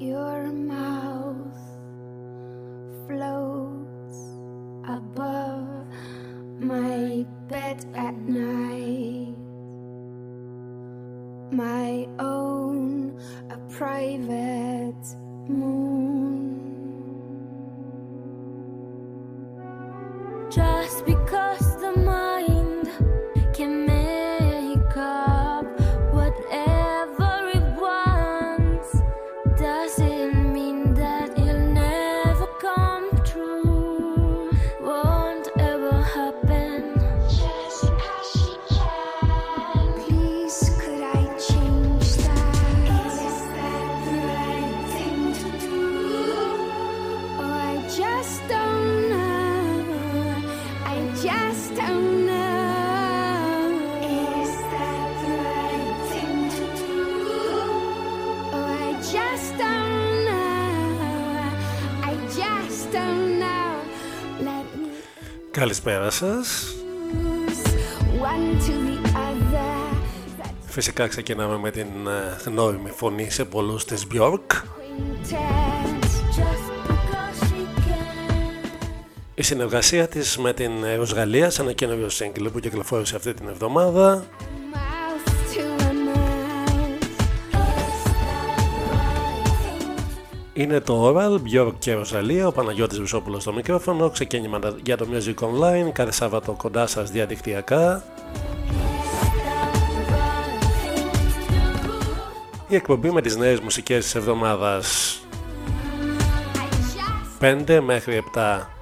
Your mouth floats above my bed at night. My own, a private moon. Καλησπέρα σας. Φυσικά ξεκινάμε με την ε, νόημη φωνή σε πολλούς της Björk. Η συνεργασία της με την Ρωσγαλία σε ένα καινούριο σύγκλι που κυκλοφόρησε αυτή την εβδομάδα Είναι το Oral, Björk και Ροζαλία, ο Παναγιώτης Βυσόπουλος στο μικρόφωνο, ξεκίνημα για το Music Online, κάθε Σάββατο κοντά σας διαδικτυακά. Η εκπομπή με τις νέες μουσικές της εβδομάδας 5 μέχρι 7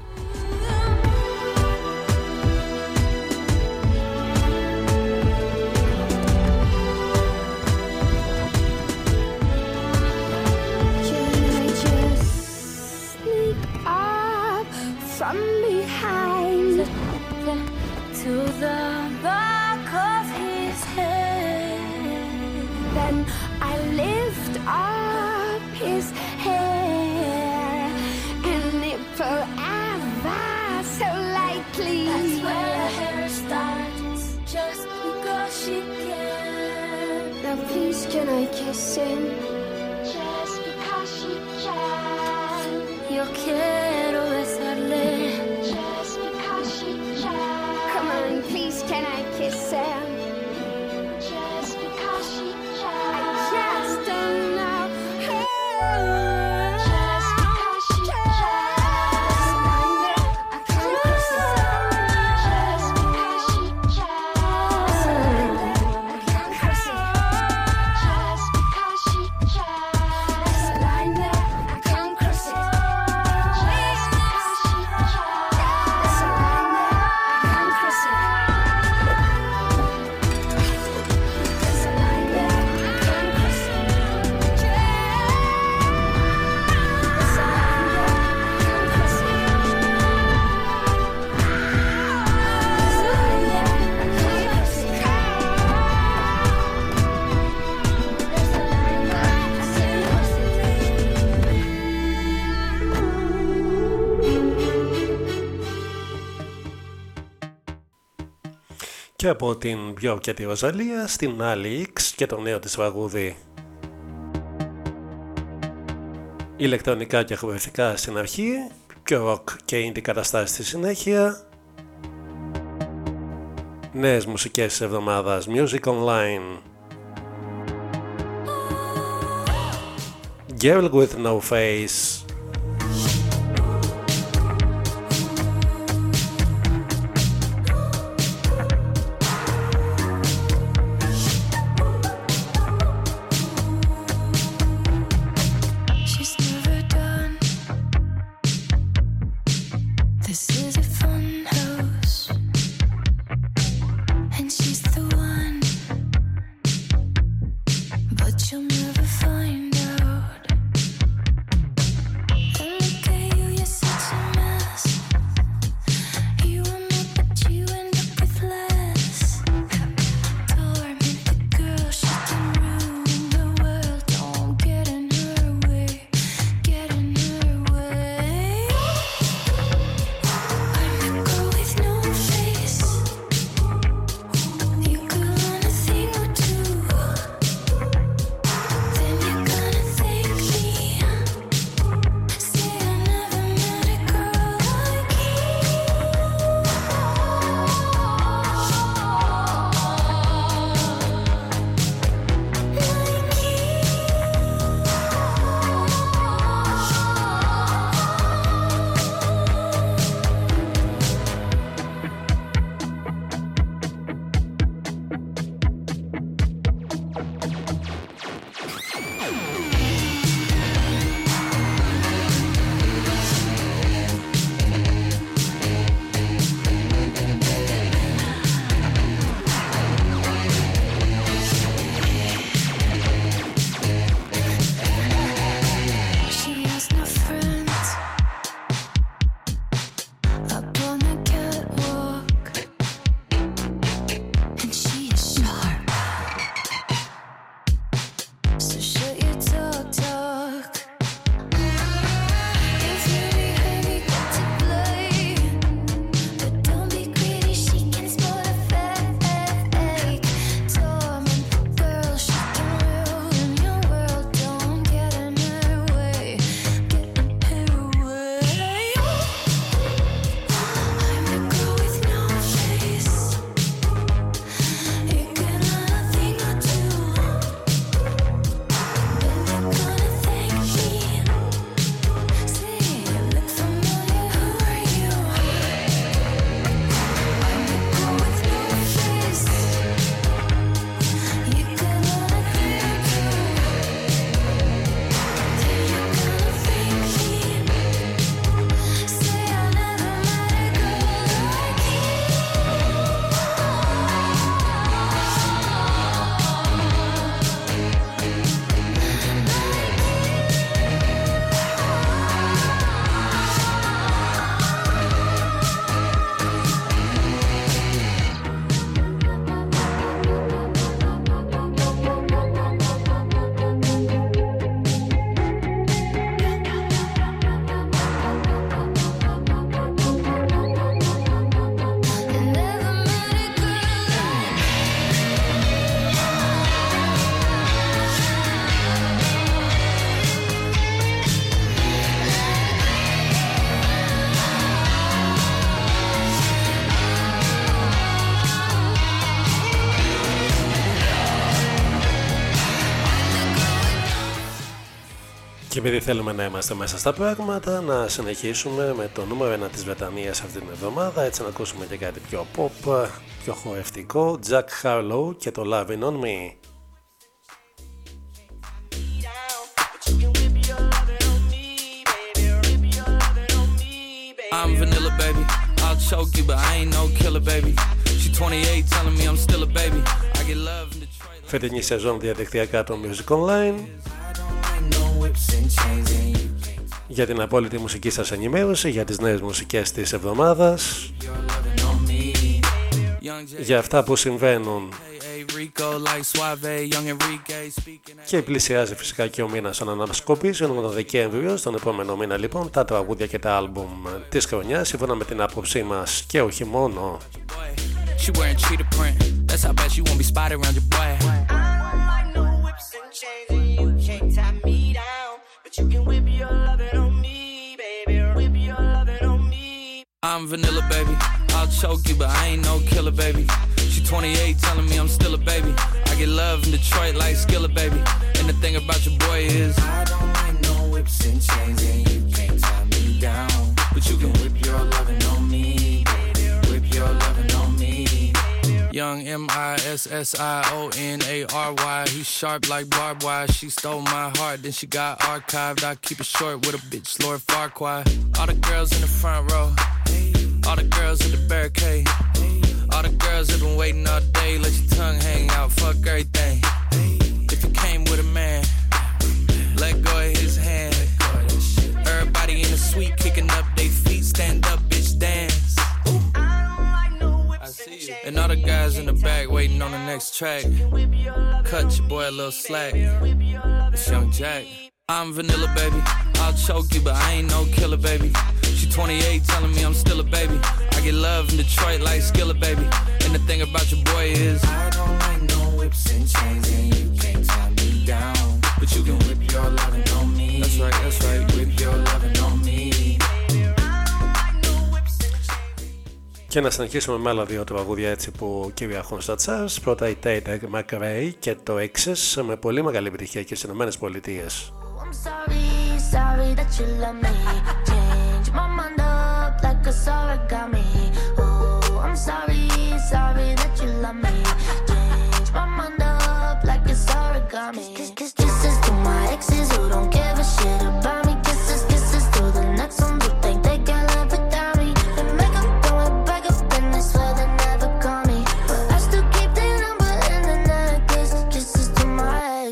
και από την πιο και τη Ροζαλία στην άλλη X και το νέο της τραγούδι. Ηλεκτρονικά και χορευτικά στην αρχή, πιο rock και indie καταστάσεις στη συνέχεια. Νέες μουσικές της εβδομάδας Music Online. Girl with No Face Και επειδή θέλουμε να είμαστε μέσα στα πράγματα, να συνεχίσουμε με το νούμερο 1 της Βρετανίας αυτή την εβδομάδα, έτσι να ακούσουμε και κάτι πιο pop, πιο χορευτικό, Jack Harlow και το Loving On Me. I'm vanilla, baby. I'll choke you, but I ain't no killer, baby. She 28, telling me I'm still a baby. I get love in Detroit. Φετινή σεζόν διαδικτυακά το Music Online. Για την απόλυτη μουσική σας ενημέρωση, για τις νέες μουσικές της εβδομάδας. Για αυτά που συμβαίνουν. Και πλησιάζει φυσικά και ο μήνας των ανασκοπήσεων με τον Δεκέμβριο, στον επόμενο μήνα λοιπόν, τα τραγούδια και τα άλμπουμ της χρονιάς, σύμφωνα με την άποψή μας και όχι μόνο. I'm vanilla, baby. I'll choke you, but I ain't no killer, baby. She 28, telling me I'm still a baby. I get love in Detroit like Skilla, baby. And the thing about your boy is I don't like no whips and chains, and you can't tie me down. But you can whip your lovin' on me, baby. Whip your lovin' on me. Young M I S S I O N A R Y. He's sharp like barbed wire. She stole my heart, then she got archived. I keep it short with a bitch, Lord Farquhar. All the girls in the front row, all the girls in the barricade. All the girls have been waiting all day, let your tongue hang out, fuck everything. If you came with a man, let go of his hand. Everybody in the suite kicking up their feet, stand up, And all the guys in the back waiting on the next track. Cut your boy a little slack. It's Young Jack. I'm vanilla, baby. I'll choke you, but I ain't no killer, baby. She 28, telling me I'm still a baby. I get love in Detroit like Skilla, baby. And the thing about your boy is I don't like no whips and chains, and you can't tie me down. But you can whip your lovin' on me. That's right, that's right. Whip your lovin' on me. Και να συνεχίσουμε με άλλα δύο τραγούδια έτσι που κυριαρχούν στα τσάρς. Πρώτα η Taylor McRae και το Excess με πολύ μεγάλη επιτυχία και στις Ηνωμένες Πολιτείες. I'm sorry, sorry that you love me. Change my mind up like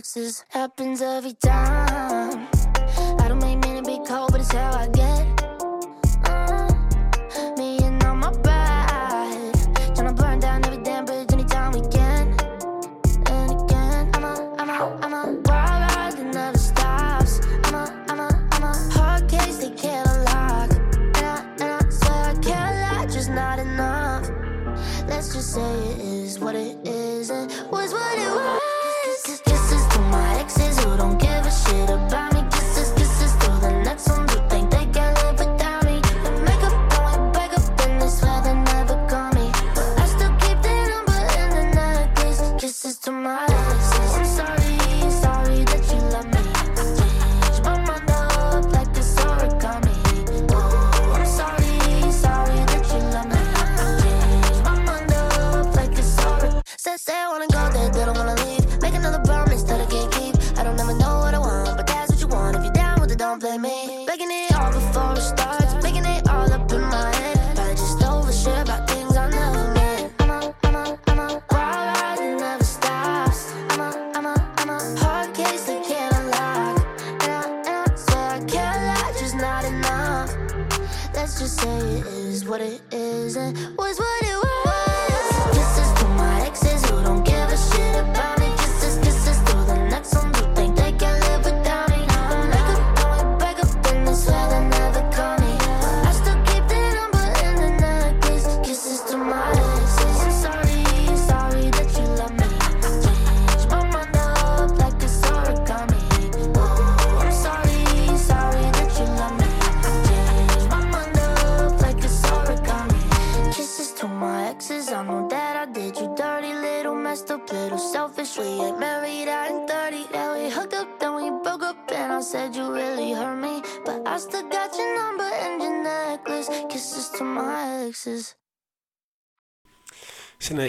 exes happens every time. I don't make to be cold, but it's how I get. Uh, me and my burn down every damn bridge anytime we can. And again, I'm a, I'm a, I'm a wild ride that never stops. I'm a, I'm a, I'm a hard case they can't unlock. And I, and I swear I just not enough. Let's just say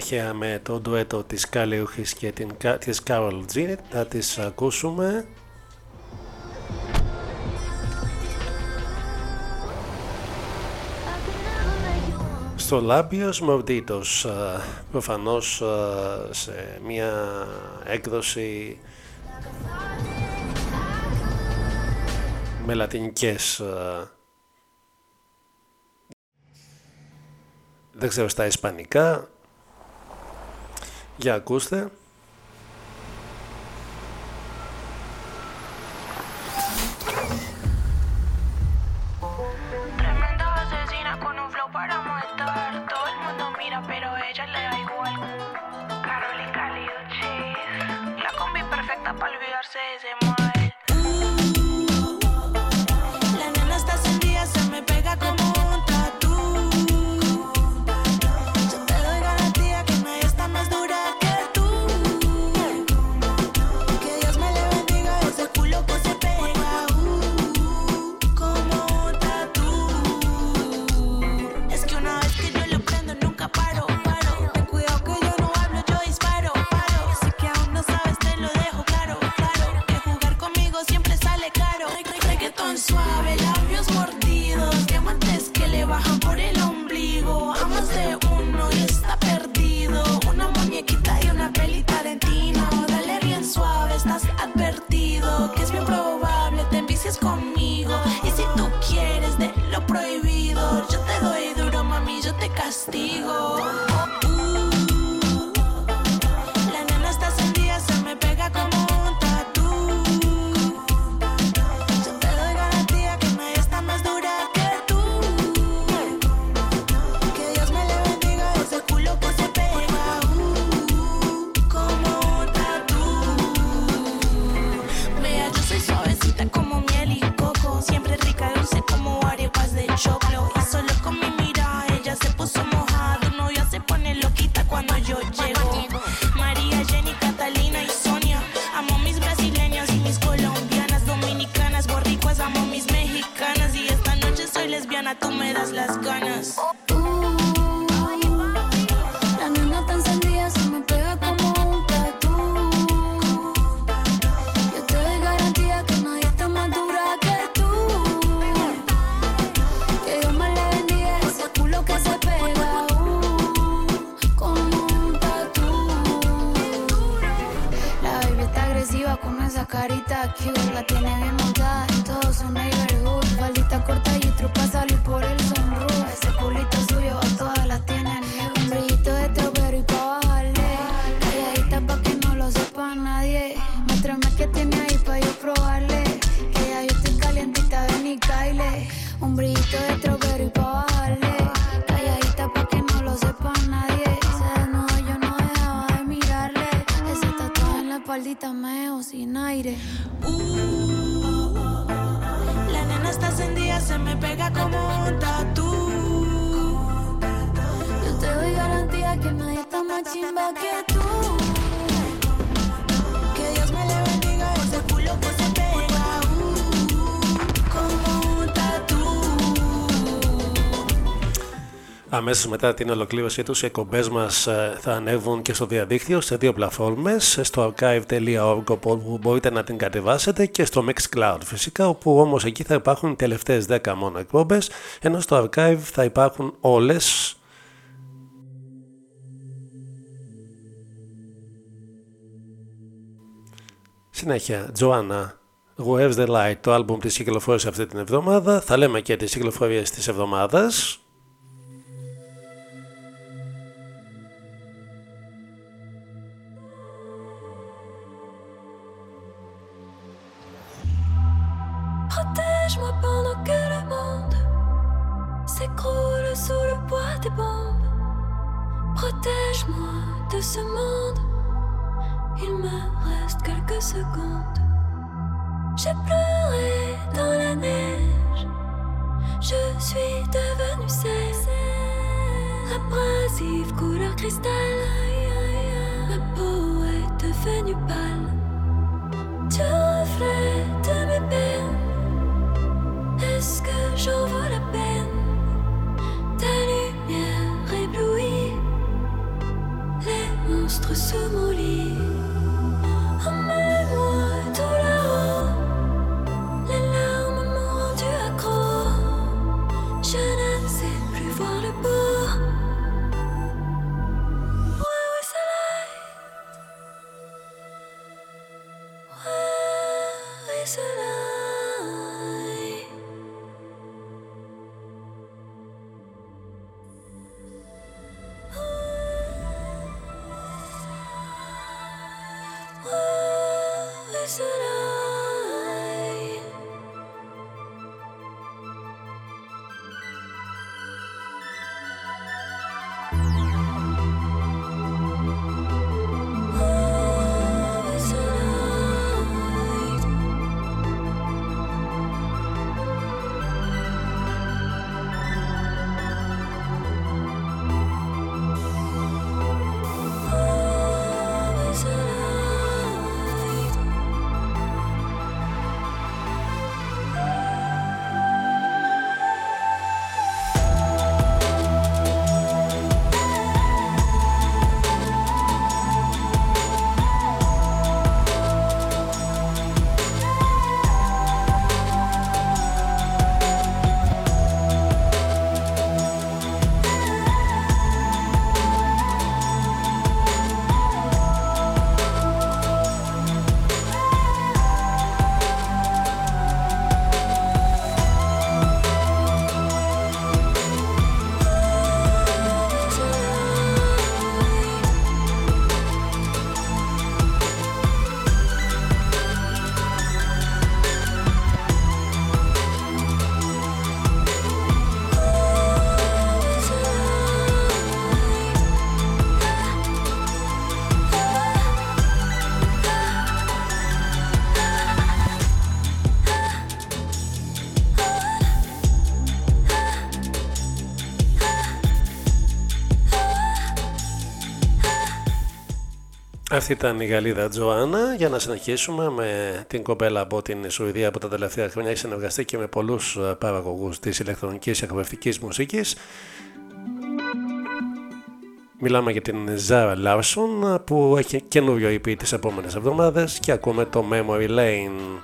Συνέχεια με το ντουέτο της Κάλιουχης και την, της Carol G θα τις ακούσουμε. Στο Λάμπιος Μορδίτος προφανώς σε μια έκδοση με λατινικές δεν ξέρω στα ισπανικά για ακούστε Oh. Αμέσως μετά την ολοκλήρωσή τους οι εκπομπές μας ε, θα ανέβουν και στο διαδίκτυο σε δύο πλατφόρμες στο archive.org όπου μπορείτε να την κατεβάσετε και στο Mixcloud φυσικά όπου όμως εκεί θα υπάρχουν οι τελευταίες 10 μόνο εκπομπές ενώ στο archive θα υπάρχουν όλες Συνέχεια, Τζοάννα, Where's the Light, το άλμπουμ της κυκλοφόρησε αυτή την εβδομάδα. Θα λέμε και τις κυκλοφορίες της εβδομάδας. sous le poids des bombes. Protège-moi de ce monde. Il me reste quelques secondes. J'ai pleuré dans la neige. Je suis devenue celle Abrasive couleur cristal. Ma peau est devenue pâle. Tu reflètes mes peines. Est-ce que j'en vois la peine? ta lumière éblouit les monstres sous mon. Αυτή ήταν η Γαλλίδα Τζοάννα για να συνεχίσουμε με την κοπέλα από την Σουηδία που τα τελευταία χρόνια έχει συνεργαστεί και με πολλούς ε, παραγωγούς της ηλεκτρονικής εκπαιδευτικής μουσικής. Μιλάμε για την Zara Larson που έχει καινούριο EP τις επόμενες εβδομάδες και ακούμε το Memory Lane.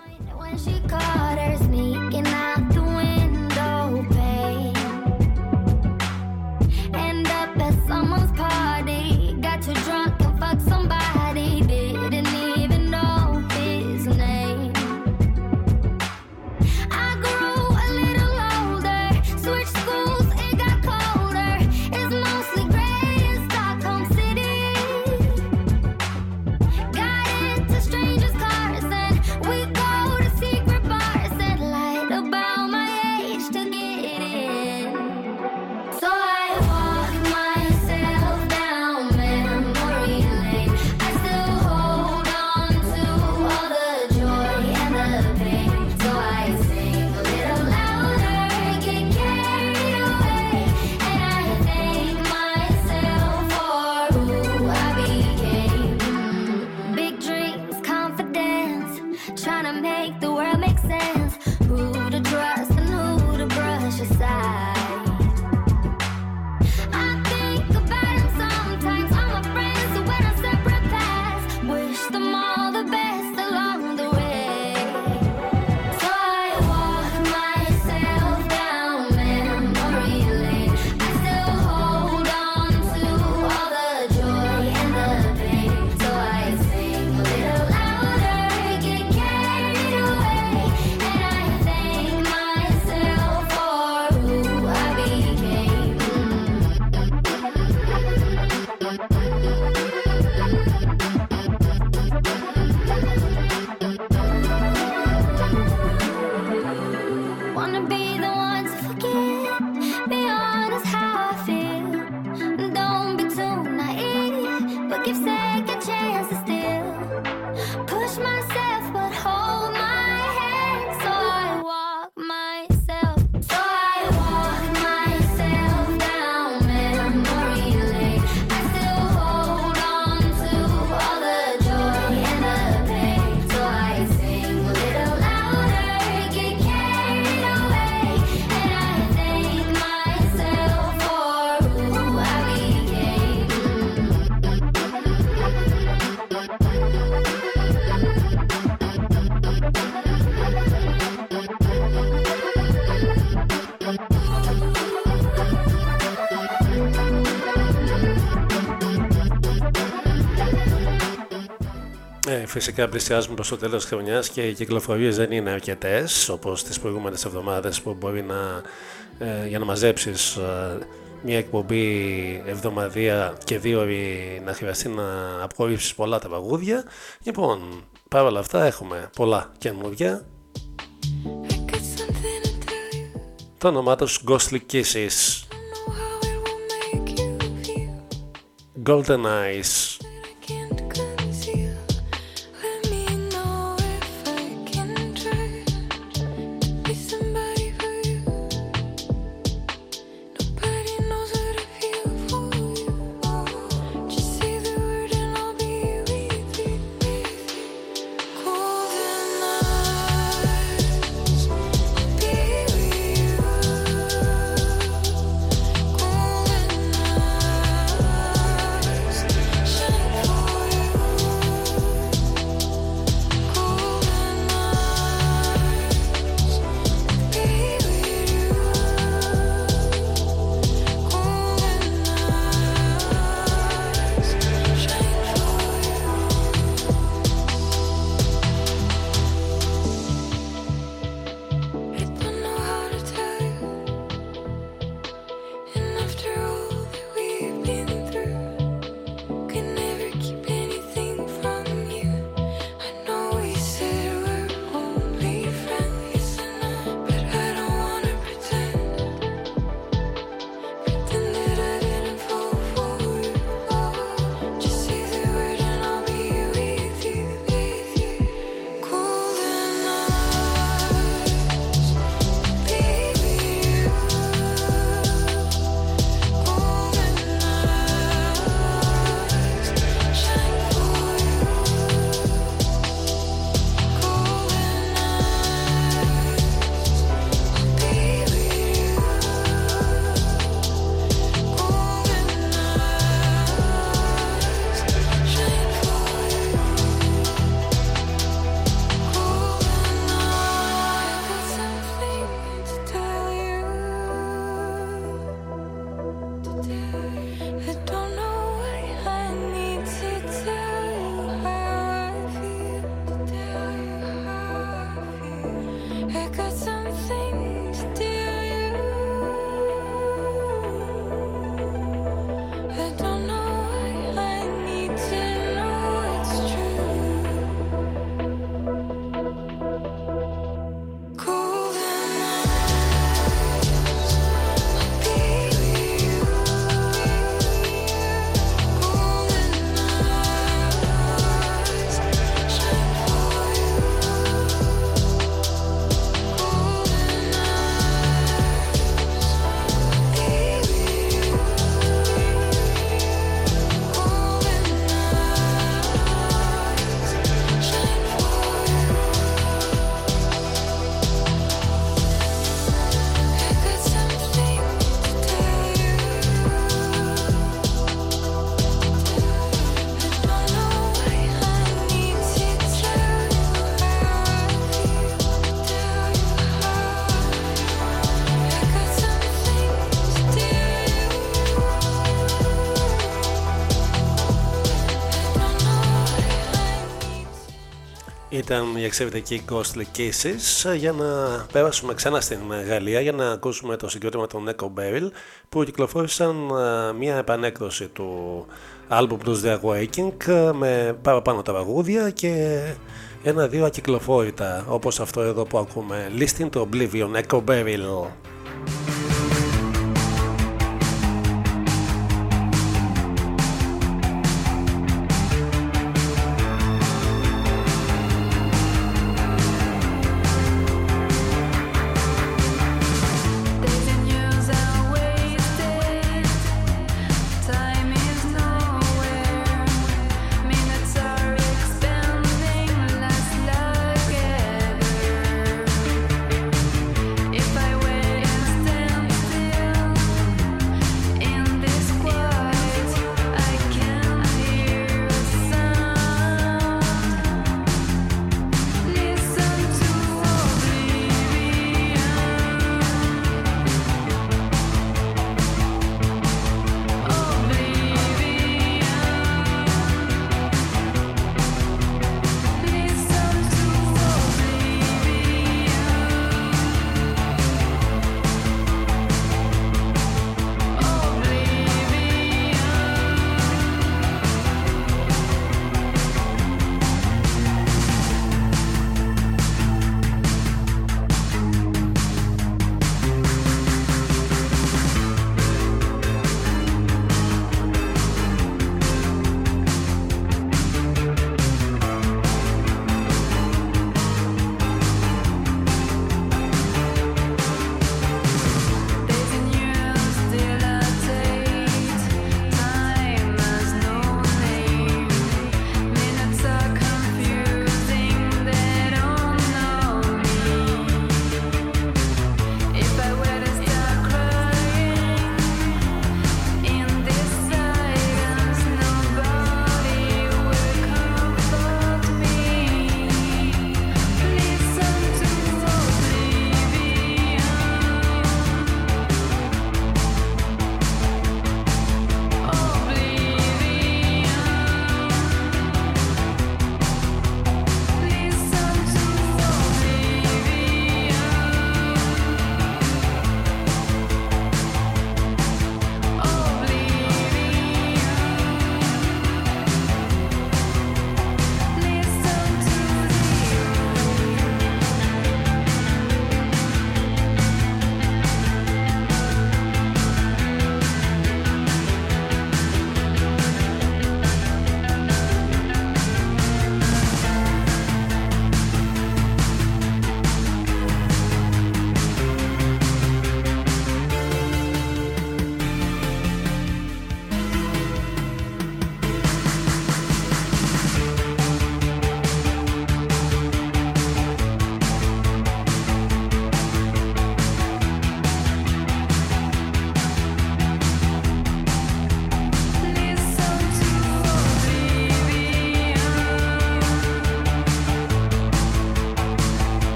Φυσικά πλησιάζουμε προς το τέλος της χρονιάς και οι κυκλοφορίες δεν είναι αρκετές όπως τις προηγούμενες εβδομάδες που μπορεί να, ε, για να μαζέψεις ε, μια εκπομπή εβδομαδία και δύο ώρες να χρειαστεί να απορρίψεις πολλά τα παγούδια. Λοιπόν, παρ' όλα αυτά έχουμε πολλά καινούργια. Το όνομά τους Ghostly Kisses. Golden Eyes. Ήταν η εξαιρετική Ghostly Kisses για να πέρασουμε ξανά στην Γαλλία για να ακούσουμε το συγκρότημα των Echo Barrel που κυκλοφόρησαν μια επανέκδοση του album του The Awakening με παραπάνω τα βαγούδια και ένα-δύο ακυκλοφόρητα όπως αυτό εδώ που ακούμε. Listing to Oblivion Echo Barrel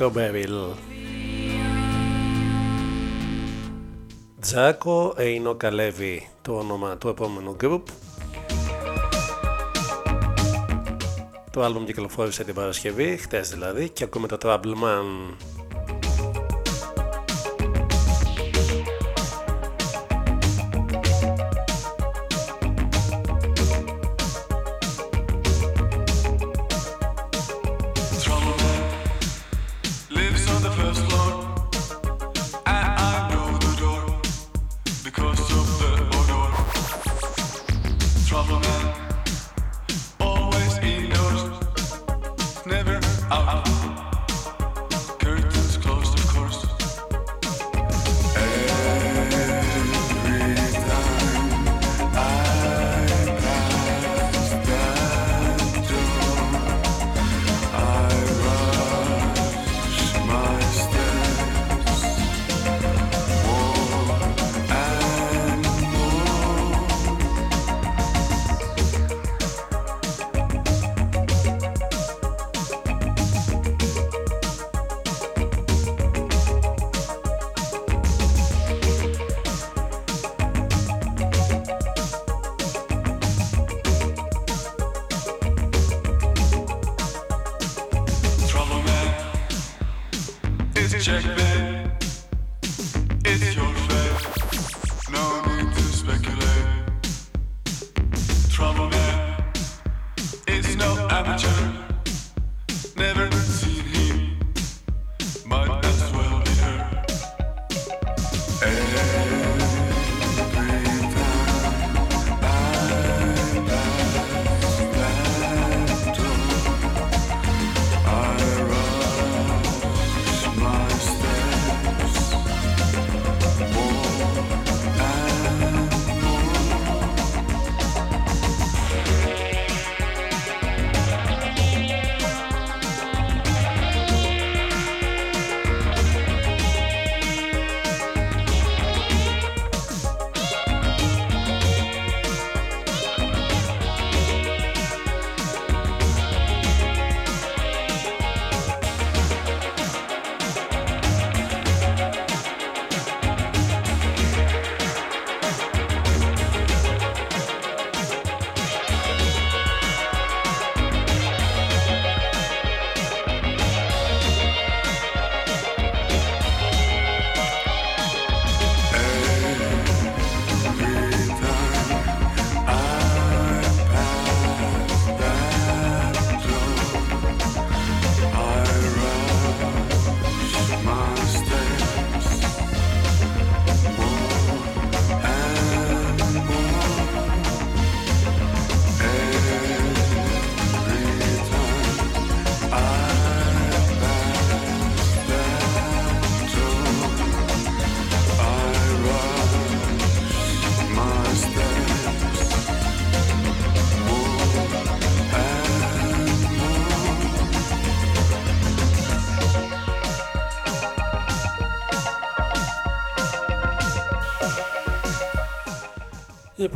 Echo Beryl. Τζάκο Εινο Καλέβη το όνομα του επόμενου group. Το άλμπουμ κυκλοφόρησε την Παρασκευή, χτες δηλαδή, και ακούμε το Trouble Man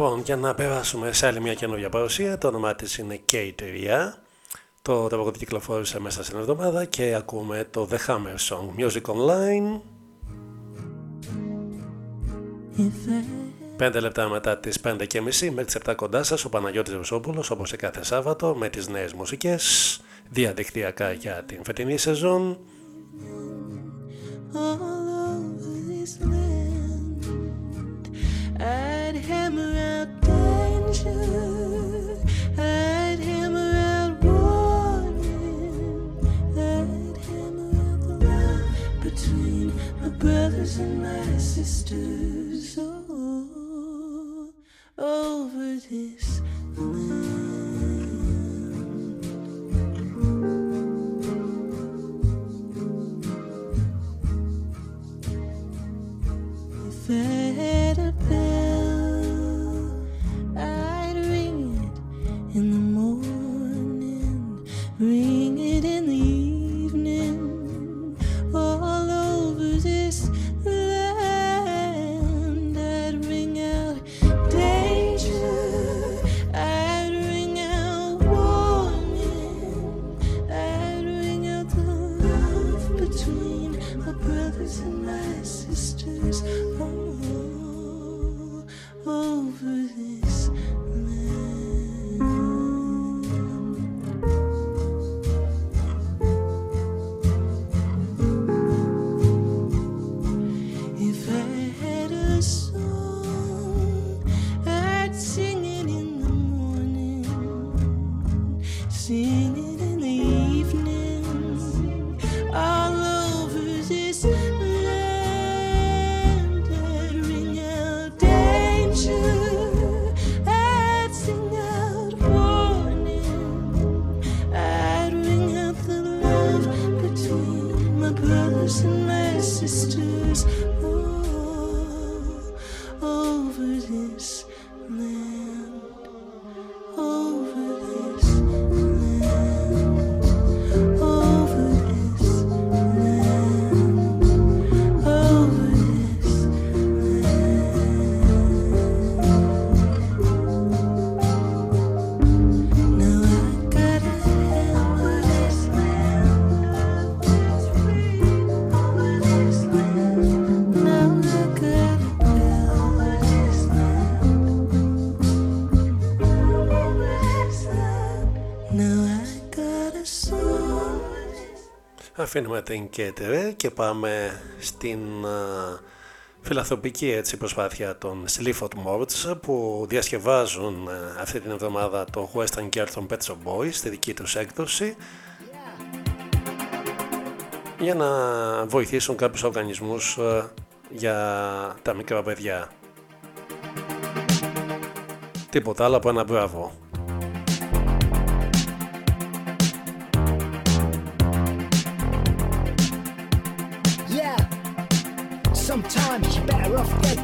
Λοιπόν, για να περάσουμε σε άλλη μια καινούργια παρουσία, το όνομά της είναι K3. Το τραγούδι κυκλοφόρησε μέσα στην εβδομάδα και ακούμε το The Hammer Song Music Online. Πέντε λεπτά μετά τις 5 και μισή μέχρι τις 7 κοντά σας ο Παναγιώτης Βεσόπουλος όπως σε κάθε Σάββατο με τις νέες μουσικές διαδικτυακά για την φετινή σεζόν. I'd hammer out danger. I'd hammer out warning. I'd hammer out the love between my brothers and my sisters. Oh, over this land. If Αφήνουμε την Κέτερε και πάμε στην uh, φιλαθροπική έτσι, προσπάθεια των Sleaford Mods που διασκευάζουν uh, αυτή την εβδομάδα το Western Girl των Pet Shop Boys στη δική τους έκδοση για να βοηθήσουν κάποιους οργανισμούς uh, για τα μικρά παιδιά. Τίποτα άλλο από ένα μπράβο.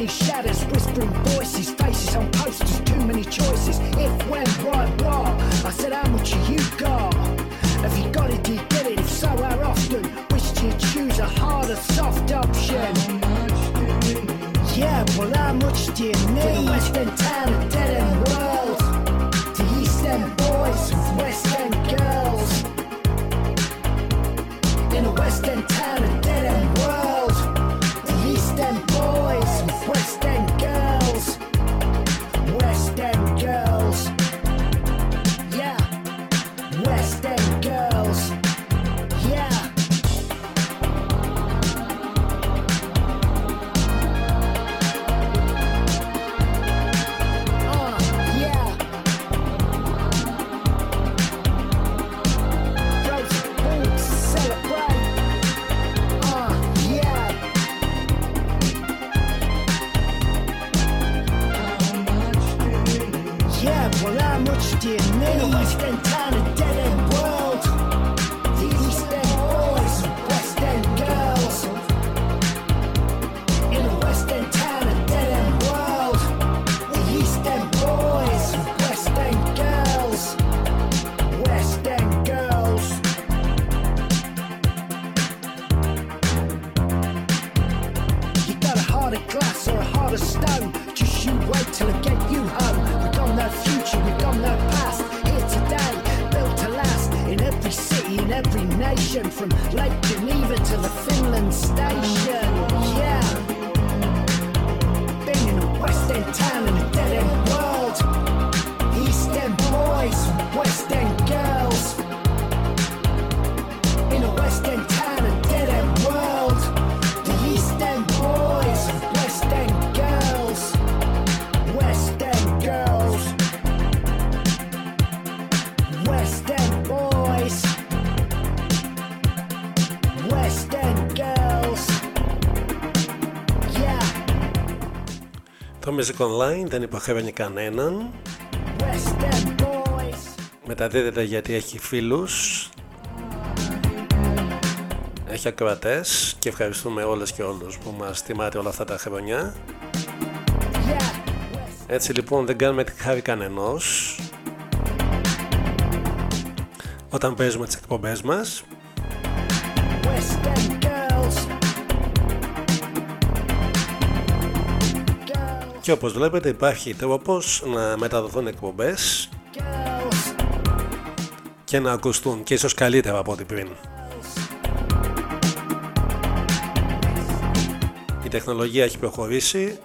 many shadows, whispering voices, faces on posters, too many choices. If, when, why, what? I said, how much you got? Have you got it, do you get it? If so, how often? Wish you choose a harder, soft option. Yeah, well, how much do you need? West End town, a dead end world. To East End boys, West End girls. In a West End town, a dead end world. Music Online δεν υποχρεώνει κανέναν. West End boys. Μεταδίδεται γιατί έχει φίλους έχει ακροατές και ευχαριστούμε όλες και όλους που μας τιμάτε όλα αυτά τα χρόνια. Έτσι λοιπόν δεν κάνουμε τη χάρη κανενός όταν παίζουμε τις εκπομπές μας. Και όπως βλέπετε υπάρχει τρόπος να μεταδοθούν εκπομπές και να ακουστούν και ίσως καλύτερα από ό,τι πριν. Η τεχνολογία έχει προχωρήσει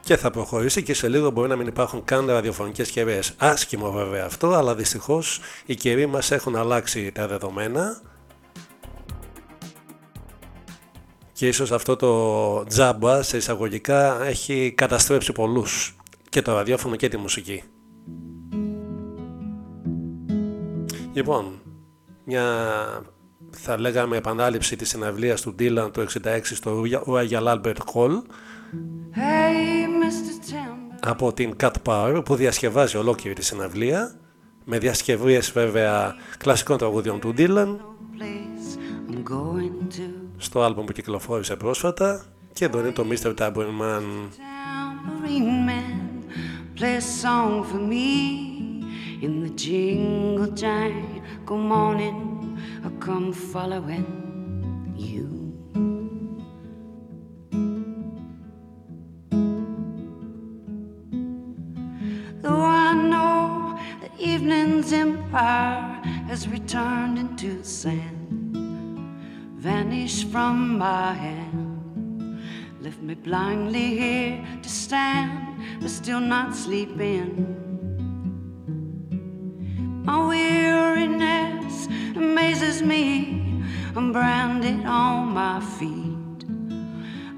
και θα προχωρήσει και σε λίγο μπορεί να μην υπάρχουν καν ραδιοφωνικές κεραίες. Άσχημο βέβαια αυτό, αλλά δυστυχώς οι καιροί μας έχουν αλλάξει τα δεδομένα και ίσως αυτό το τζάμπα σε εισαγωγικά έχει καταστρέψει πολλούς και το ραδιόφωνο και τη μουσική. Λοιπόν, μια θα λέγαμε επανάληψη της συναυλίας του Dylan το 66 στο Royal Albert Hall Hey, Mr. Timber. από την Cat Power που διασκευάζει ολόκληρη τη συναυλία με διασκευές βέβαια κλασικών τραγουδιών του Dylan Place I'm going στο άλμπομ που κυκλοφόρησε πρόσφατα και εδώ είναι το Mr. Tambourine Man. Tambourine Man, play a song for me in the jingle jangle morning. I come following you. Though I know the evening's empire has returned into sand vanished from my hand. Left me blindly here to stand, but still not sleeping. My weariness amazes me. I'm branded on my feet.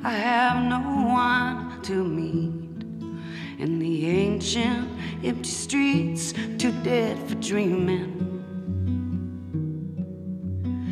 I have no one to meet in the ancient empty streets, too dead for dreaming.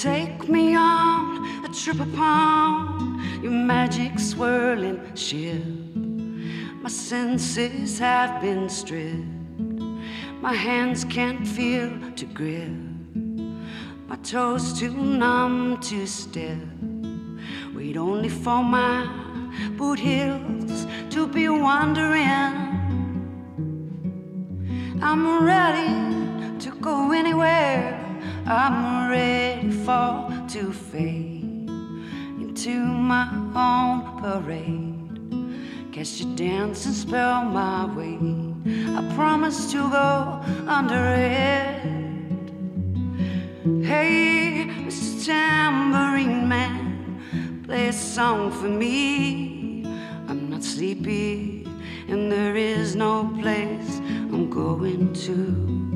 Take me on a trip upon your magic swirling ship. My senses have been stripped. My hands can't feel to grip. My toes too numb to step. Wait only for my boot heels to be wandering. I'm ready to go anywhere. I'm ready for to fade into my own parade. Catch your dance and spell my way. I promise to go under it. Hey, Mr. Tambourine Man, play a song for me. I'm not sleepy, and there is no place I'm going to.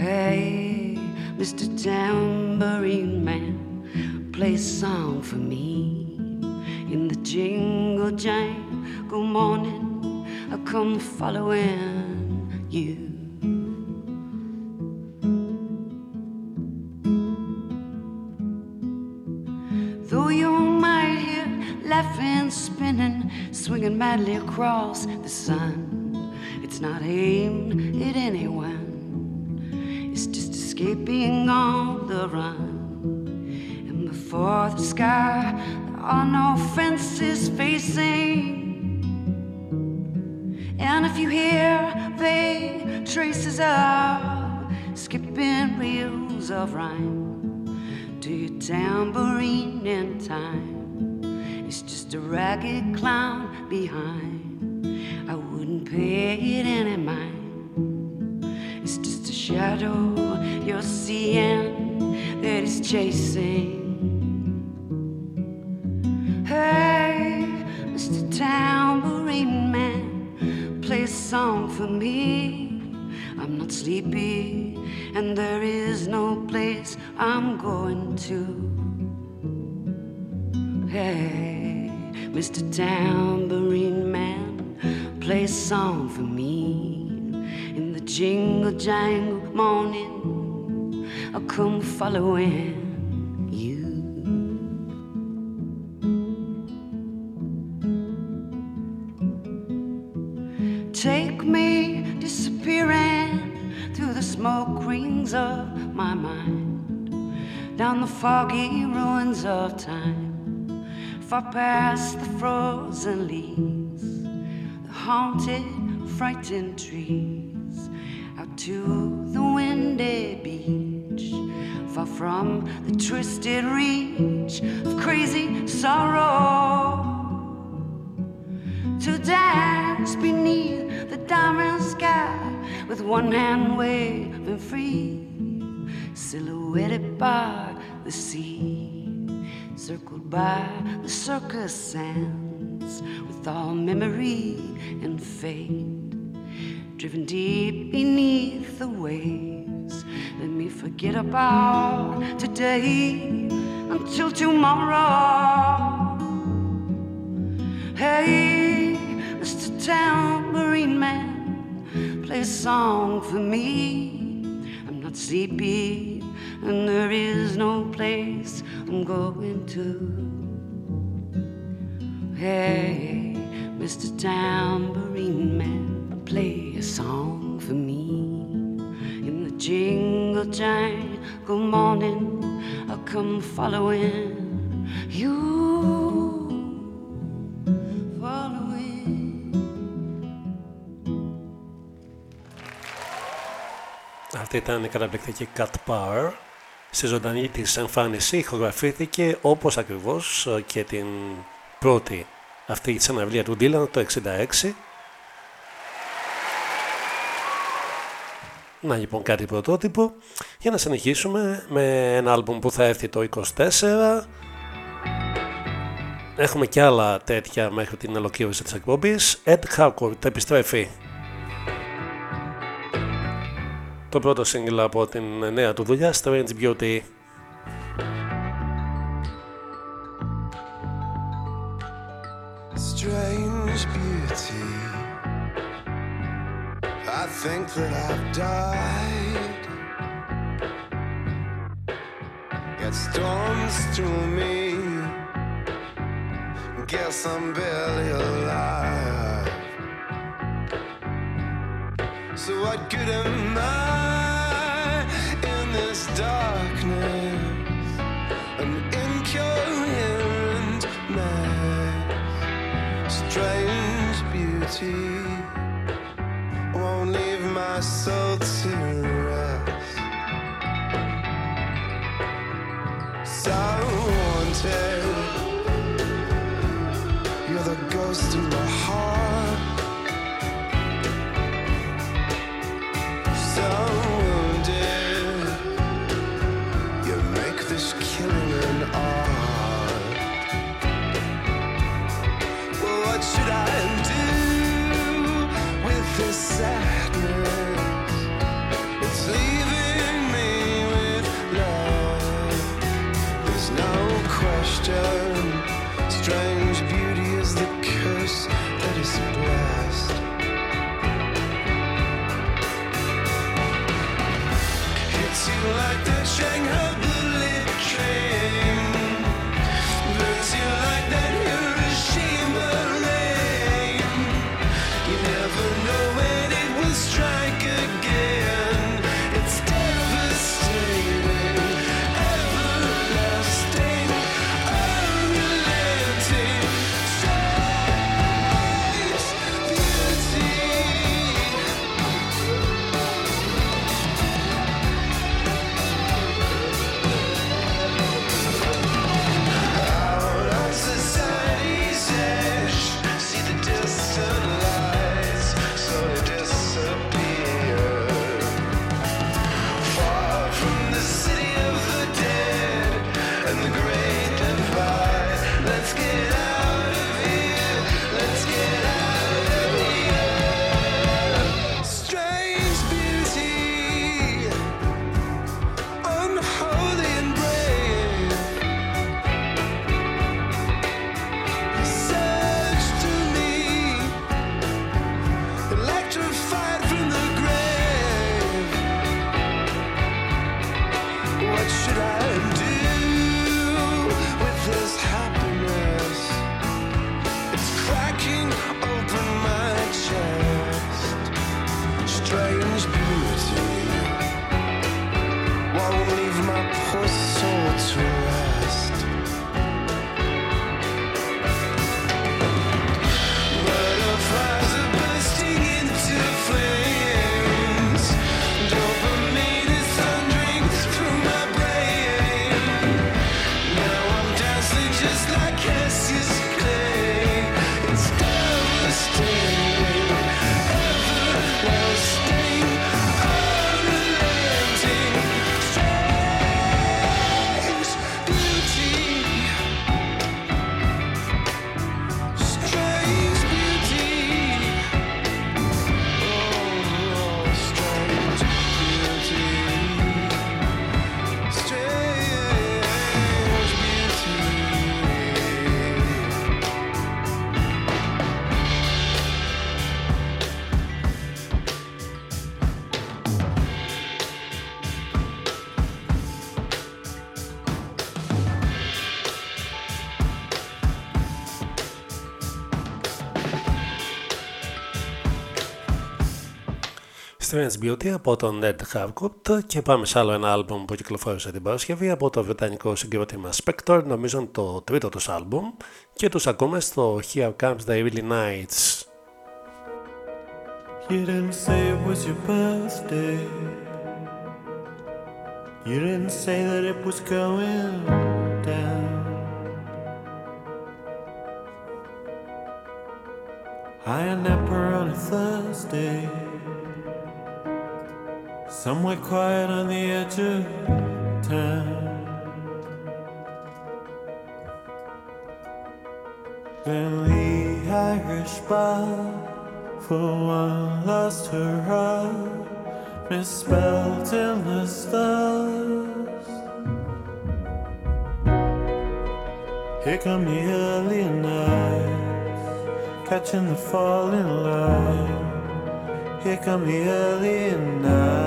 Hey, Mr. Tambourine Man, play a song for me. In the jingle jangle morning, I come following you. Though you might hear laughing, spinning, swinging madly across the sun, it's not aimed at anyone escaping on the run. And before the sky, there are no fences facing. And if you hear vague traces of skipping reels of rhyme to your tambourine in time, it's just a ragged clown behind. I wouldn't pay it any mind. It's just a shadow you're seeing that is chasing. Hey, Mr. Tambourine Man, play a song for me. I'm not sleepy, and there is no place I'm going to. Hey, Mr. Tambourine Man, play a song for me. In the jingle jangle morning, I'll come following you. Take me disappearing through the smoke rings of my mind, down the foggy ruins of time, far past the frozen leaves, the haunted, frightened trees, out to the windy beach, from the twisted reach of crazy sorrow to dance beneath the diamond sky with one hand waving free, silhouetted by the sea, circled by the circus sands with all memory and fate, driven deep beneath the waves. Let me forget about today until tomorrow. Hey, Mr. Tambourine Man, play a song for me. I'm not sleepy, and there is no place I'm going to. Hey, Mr. Tambourine Man, play a song for me. In the jingle jangle morning, I'll come following you. Following. Αυτή ήταν η καταπληκτική Cat Power. Στη ζωντανή της εμφάνιση ηχογραφήθηκε όπως ακριβώς και την πρώτη αυτή η αναβλία του Dylan το 66. Να λοιπόν κάτι πρωτότυπο. Για να συνεχίσουμε με ένα άλμπουμ που θα έρθει το 24 Έχουμε και άλλα τέτοια μέχρι την ολοκλήρωση της εκπομπής. Ed Harcourt επιστρέφει. Το πρώτο single από την νέα του δουλειά Strange Beauty think that I've died. Yet storms through me. Guess I'm barely alive. So what good am I in this darkness? An incoherent mass strange beauty my soul to rest. So wanted, you're the ghost in my question. Strange beauty is the curse that is blessed. Hits you like that Shanghai Strange Beauty από τον Ned Harcourt και πάμε σε άλλο ένα άλμπουμ που κυκλοφόρησε την Παρασκευή από το βρετανικό συγκρότημα Spector, νομίζω το τρίτο τους άλμπουμ και τους ακούμε στο Here Comes the Early Nights. You didn't say it was your birthday. You didn't say that it was going down. I a napper on a Thursday. Somewhere quiet on the edge of town. Then the Irish bar for one lost her heart, misspelled in the stars. Here come the early nights, catching the falling light. Here come the early nights.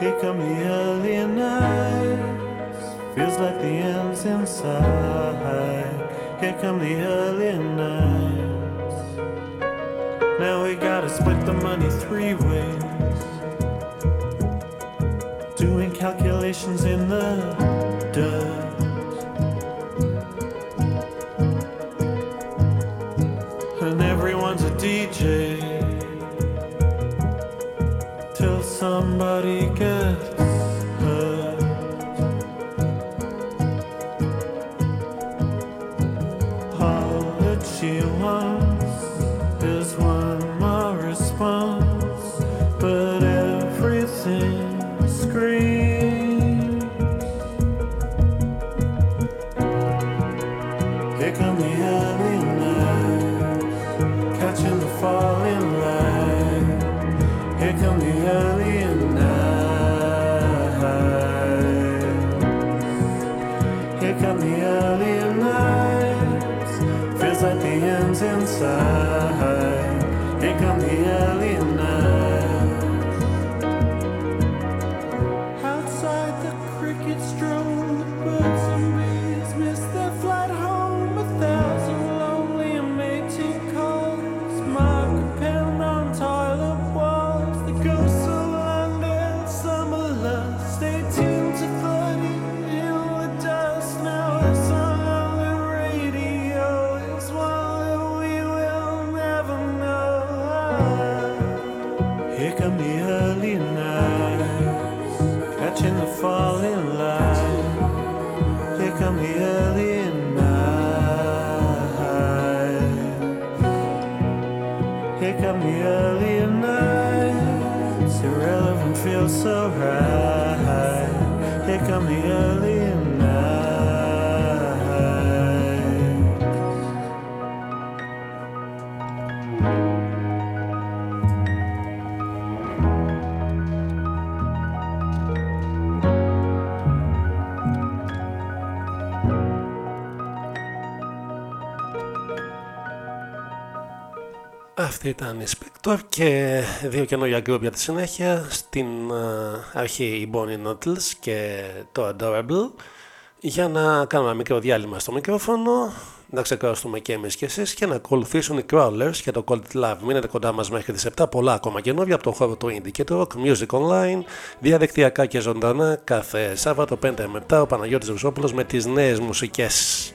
Here come the early nights. Feels like the end's inside. Here come the early nights. Now we gotta split the money three ways. Doing calculations in the DJ till somebody gets Αυτή ήταν η Spector και δύο καινούργια group για τη συνέχεια. Στην ε, αρχή η Bonnie Noodles και το Adorable. Για να κάνουμε ένα μικρό διάλειμμα στο μικρόφωνο, να ξεκουραστούμε και εμείς και εσείς και να ακολουθήσουν οι Crawlers και το Cold It Love. Μείνετε κοντά μας μέχρι τις 7, πολλά ακόμα καινούργια από το χώρο του Indie και το Rock Music Online, διαδικτυακά και ζωντανά κάθε Σάββατο 5 με 7 ο Παναγιώτης Βουσόπουλος με τις νέες μουσικές.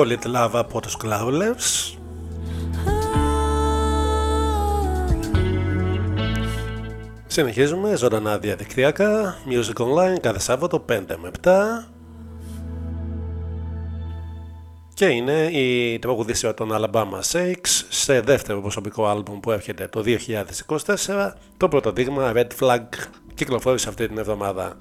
Call It Love από τους Growlers Συνεχίζουμε ζωντανά διαδικτυακά Music Online κάθε Σάββατο 5 με 7 και είναι η τραγουδίστρια των Alabama Shakes σε δεύτερο προσωπικό άλμπουμ που έρχεται το 2024 το πρώτο δείγμα Red Flag κυκλοφόρησε αυτή την εβδομάδα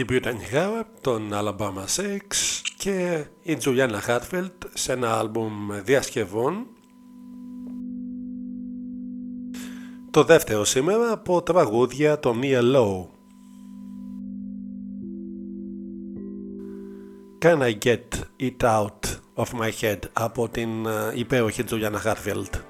η Brittany Howard, τον Alabama Shakes και η Juliana Hatfield σε ένα άλμπουμ διασκευών το δεύτερο σήμερα από τραγούδια το Mia Low Can I get it out of my head από την υπέροχη Juliana Hatfield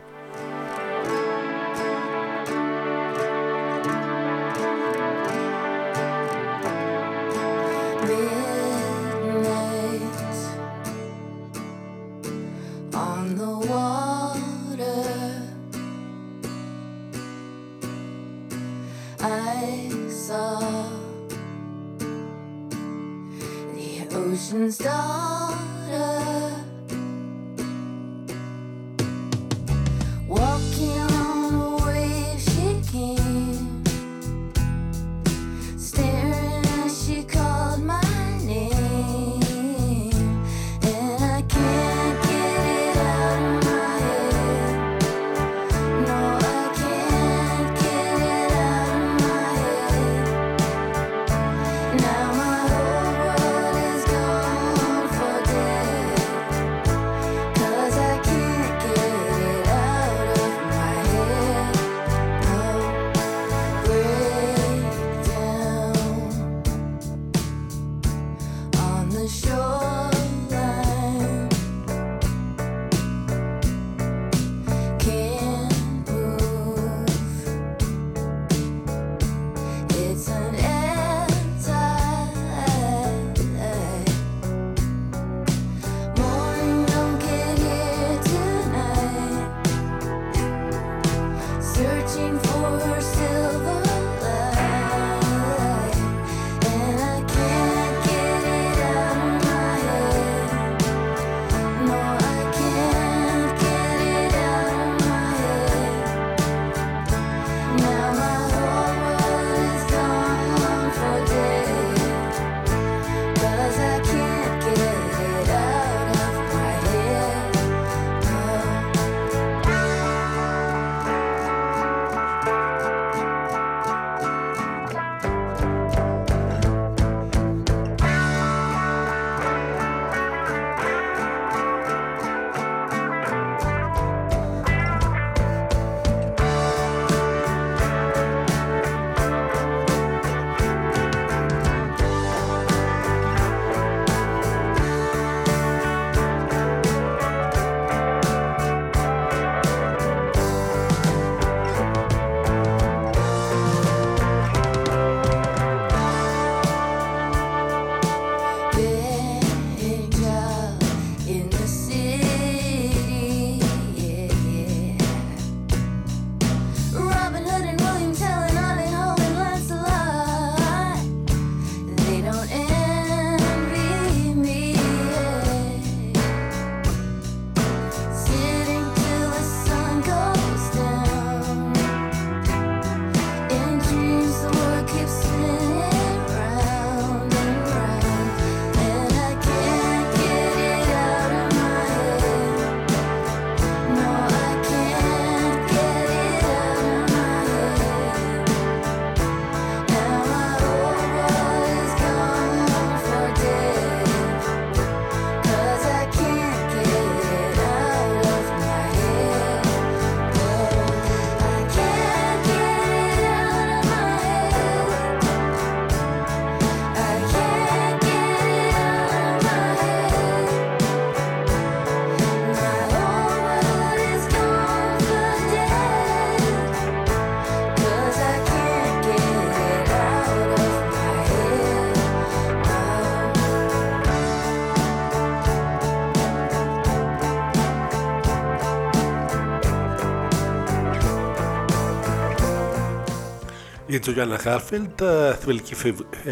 Η Τζουλιάνα Χάρφιλντ, θρηλυκή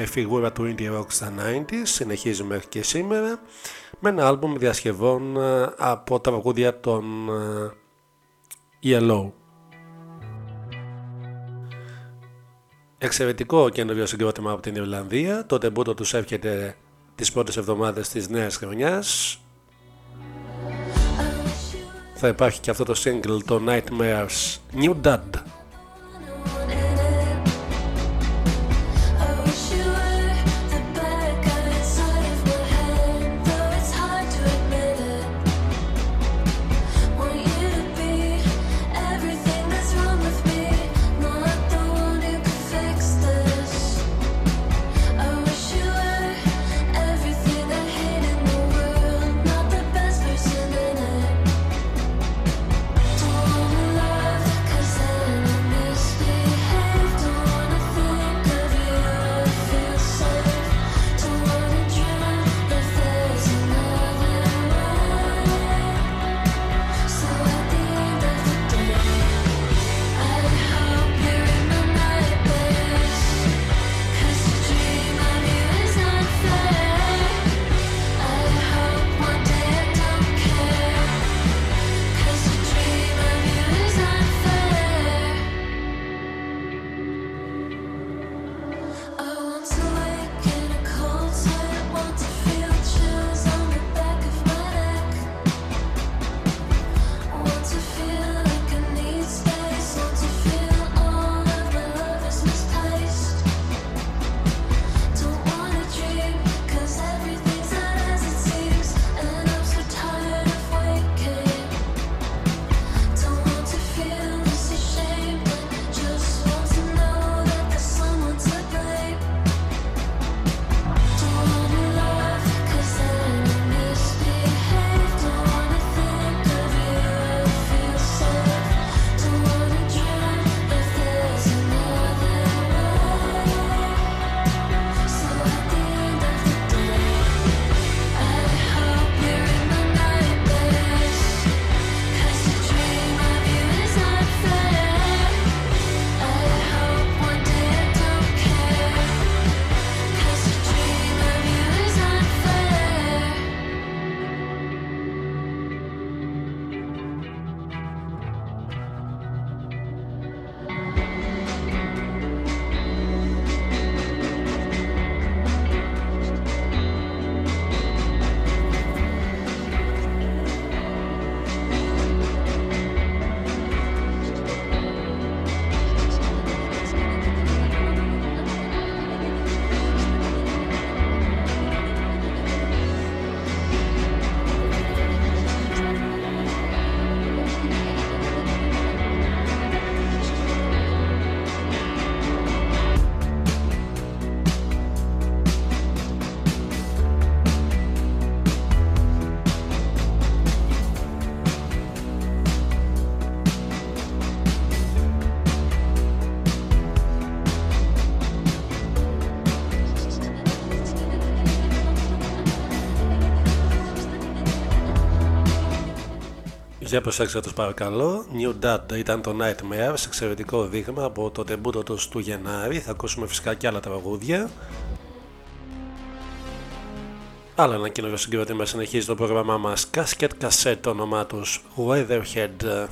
φιγούρα του Indie Rock στα 90s, συνεχίζει μέχρι και σήμερα με ένα άλμπουμ διασκευών ε, από τα βαγούδια των ε, Yellow. Εξαιρετικό καινούριο συγκρότημα από την Ιρλανδία, το τεμπούτο τους έρχεται τις πρώτες εβδομάδες της νέας χρονιάς. Θα υπάρχει και αυτό το single, το Nightmares New Dad. Για προσέξτε τους παρακαλώ. New Dad ήταν το Nightmare σε εξαιρετικό δείγμα από το τεμπούτο τους του Γενάρη. Θα ακούσουμε φυσικά και άλλα τραγούδια. Άλλα ένα καινούριο συγκρότημα συνεχίζει το πρόγραμμά μας. Casket Cassette το όνομά τους. Weatherhead.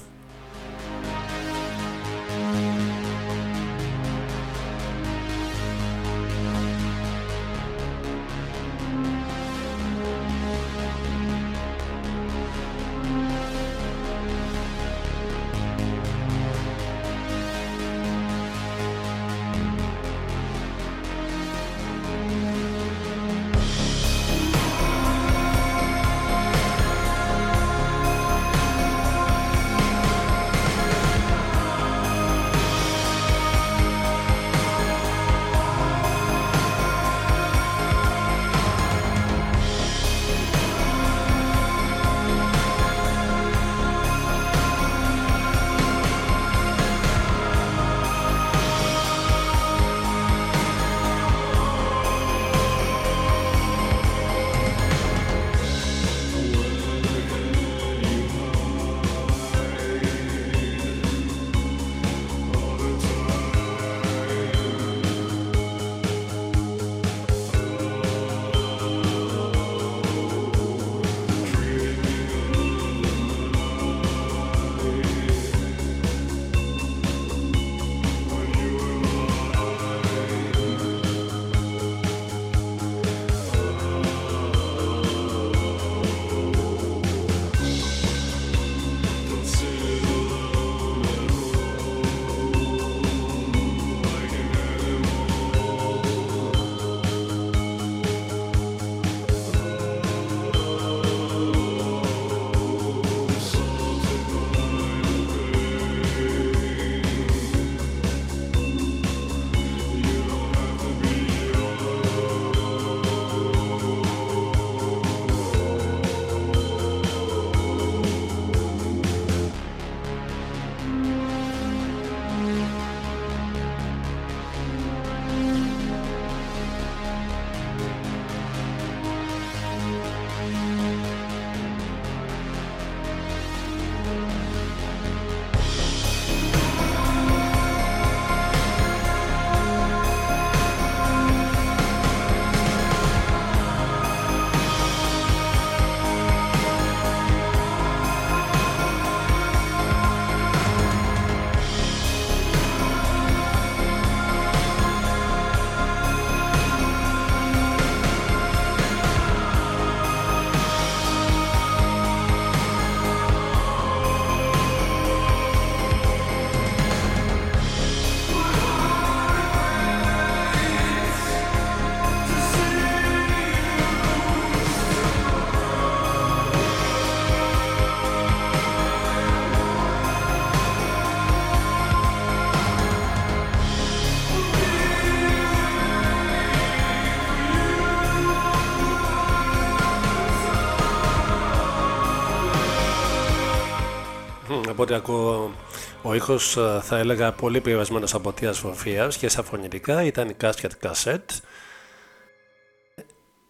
Από ό,τι ακούω ο ήχος ε, θα έλεγα πολύ πειρασμένος από τη Φοφίας και στα φωνητικά ήταν η Casket Cassette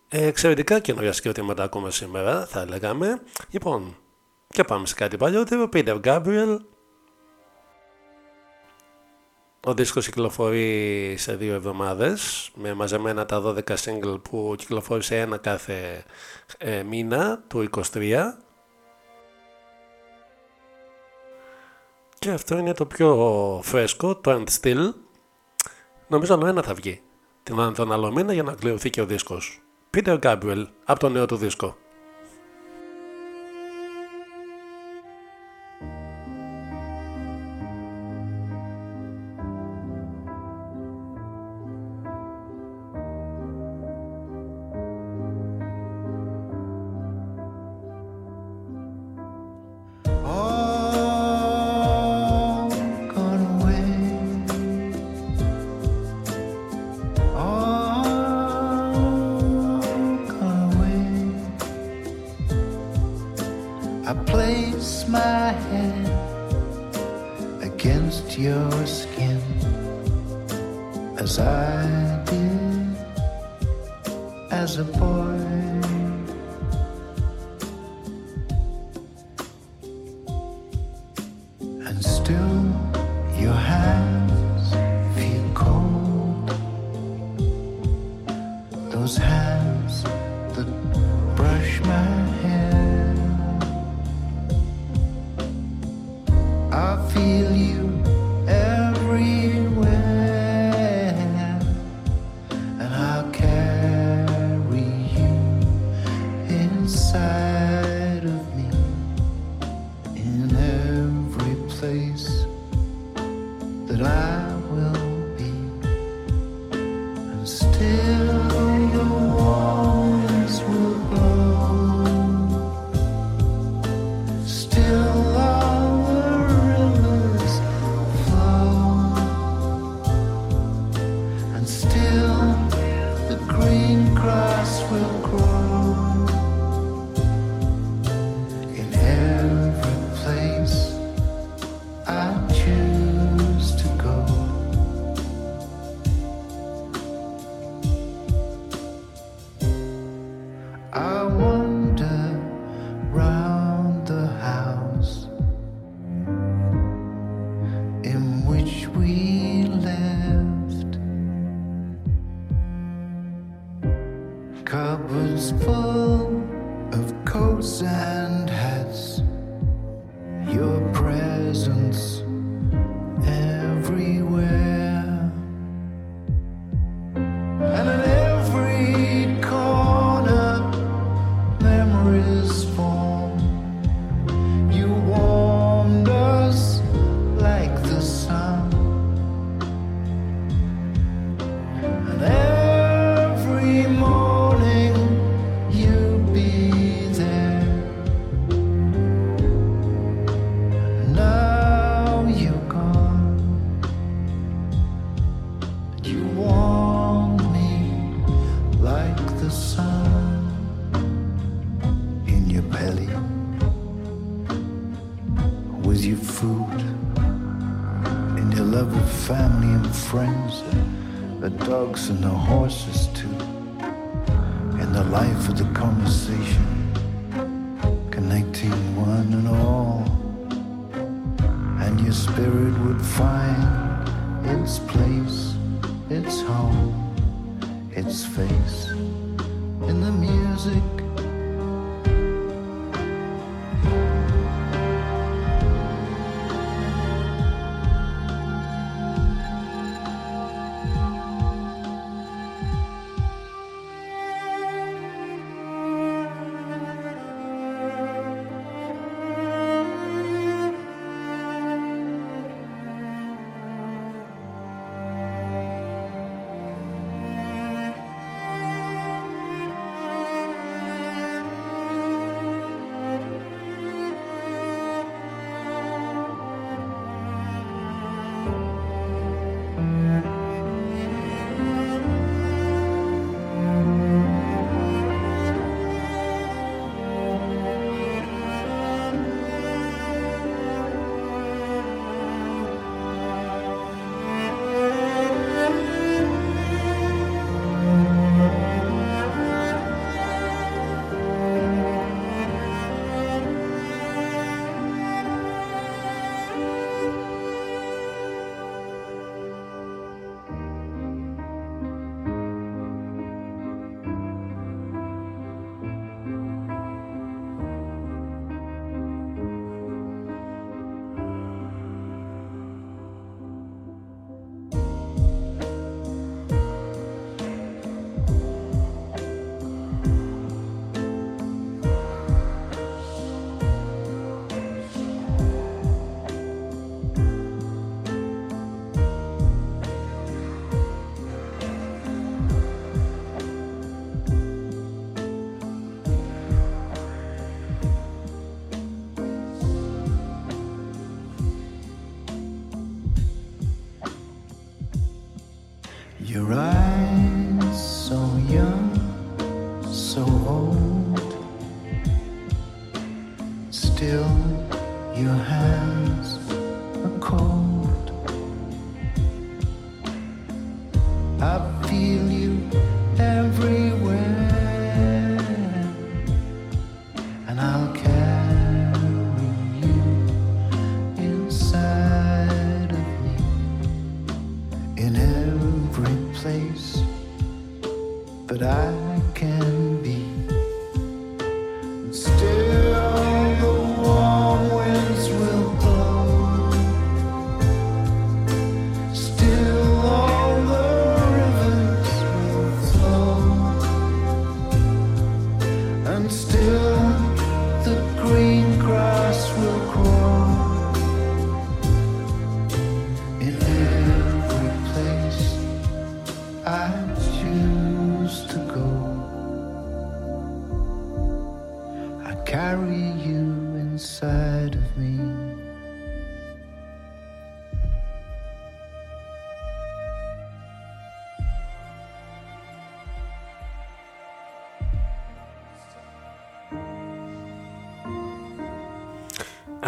ε, εξαιρετικά καινούργια σκηνοτήματα ακούμε σήμερα θα έλεγαμε λοιπόν και πάμε σε κάτι παλιότερο Peter Gabriel. Ο δίσκος κυκλοφορεί σε δύο εβδομάδες με μαζεμένα τα 12 single που κυκλοφόρησε ένα κάθε ε, μήνα του 23 Και αυτό είναι το πιο φρέσκο, το And Still. Νομίζω άλλο ένα θα βγει. Την τον άλλο μήνα για να κλειωθεί και ο δίσκος. Peter Gabriel από το νέο του δίσκο.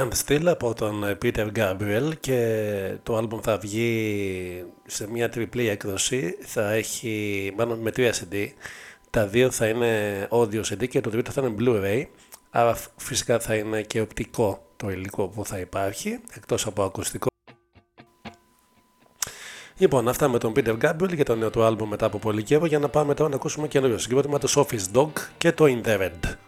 And Still από τον Peter Gabriel και το άλμπουμ θα βγει σε μια τριπλή έκδοση. Θα έχει μάλλον με τρία CD τα δύο θα είναι audio CD και το τρίτο θα είναι Blu-ray. Άρα φυσικά θα είναι και οπτικό το υλικό που θα υπάρχει εκτός από ακουστικό. Λοιπόν, αυτά με τον Peter Gabriel για το νέο του άλμπουμ μετά από πολύ καιρό. Για να πάμε τώρα να ακούσουμε καινούριο συγκρότημα το Office Dog και το In The Red.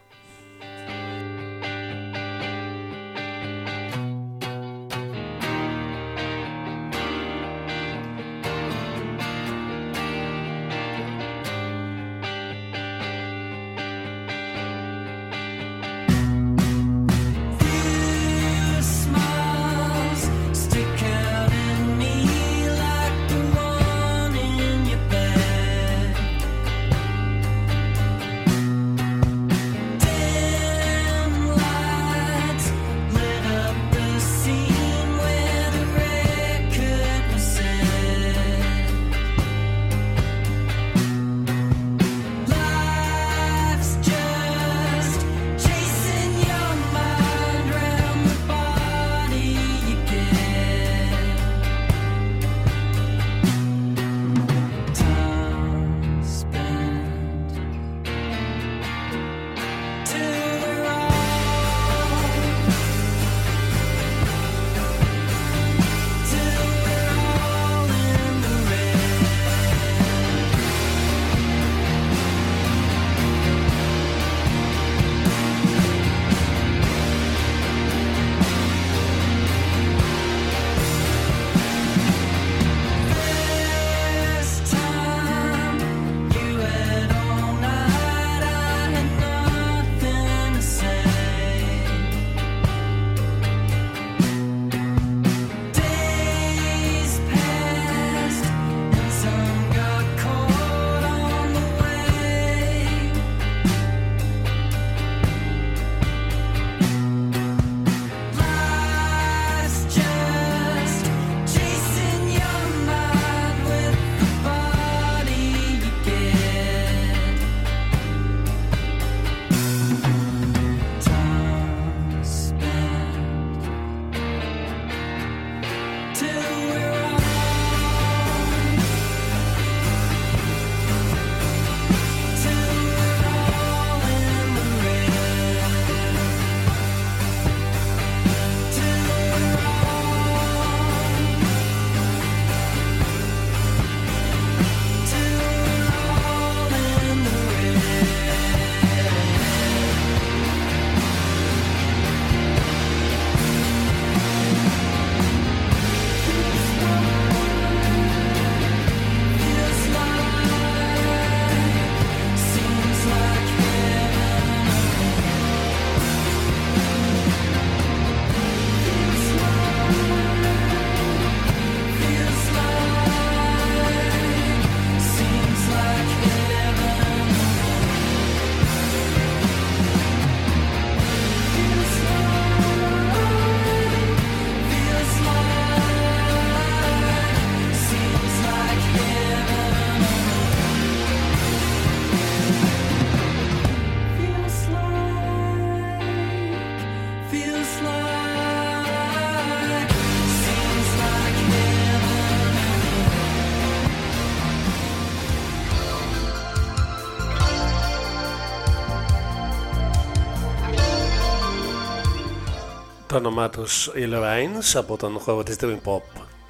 Όνομά τους οι Lorraines από τον χώρο της Dream Pop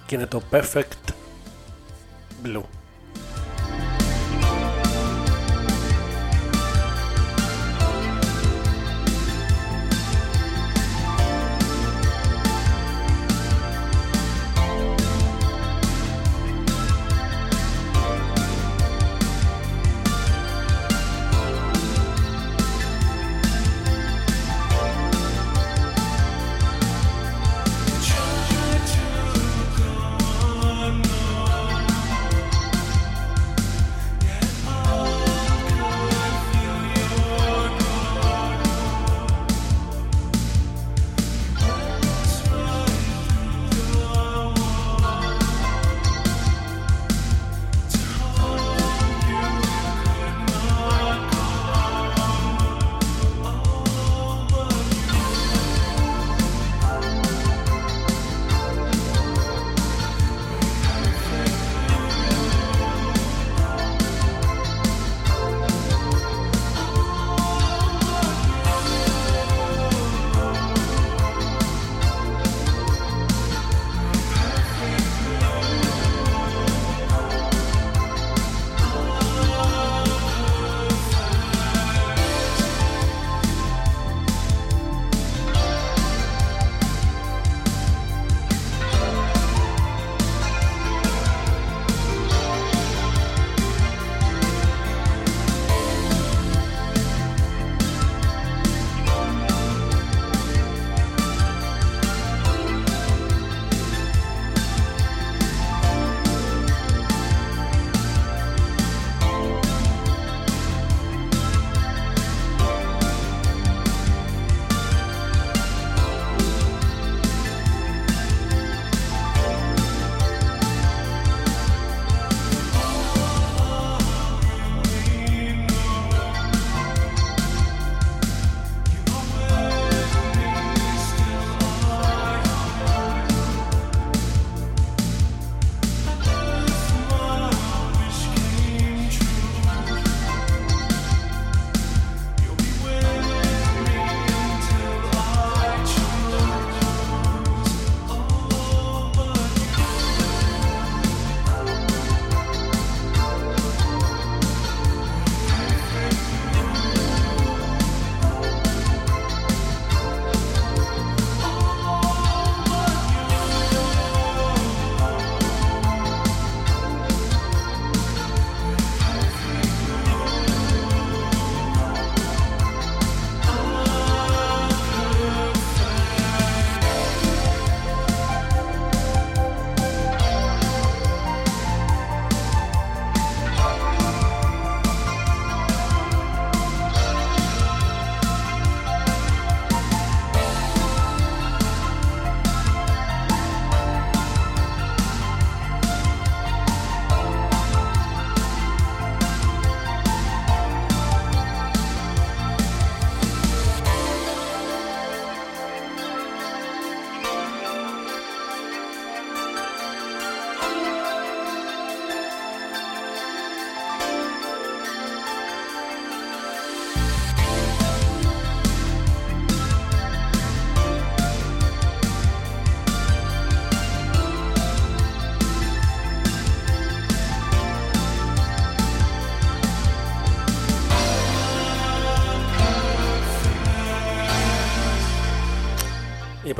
και είναι το Perfect Blue.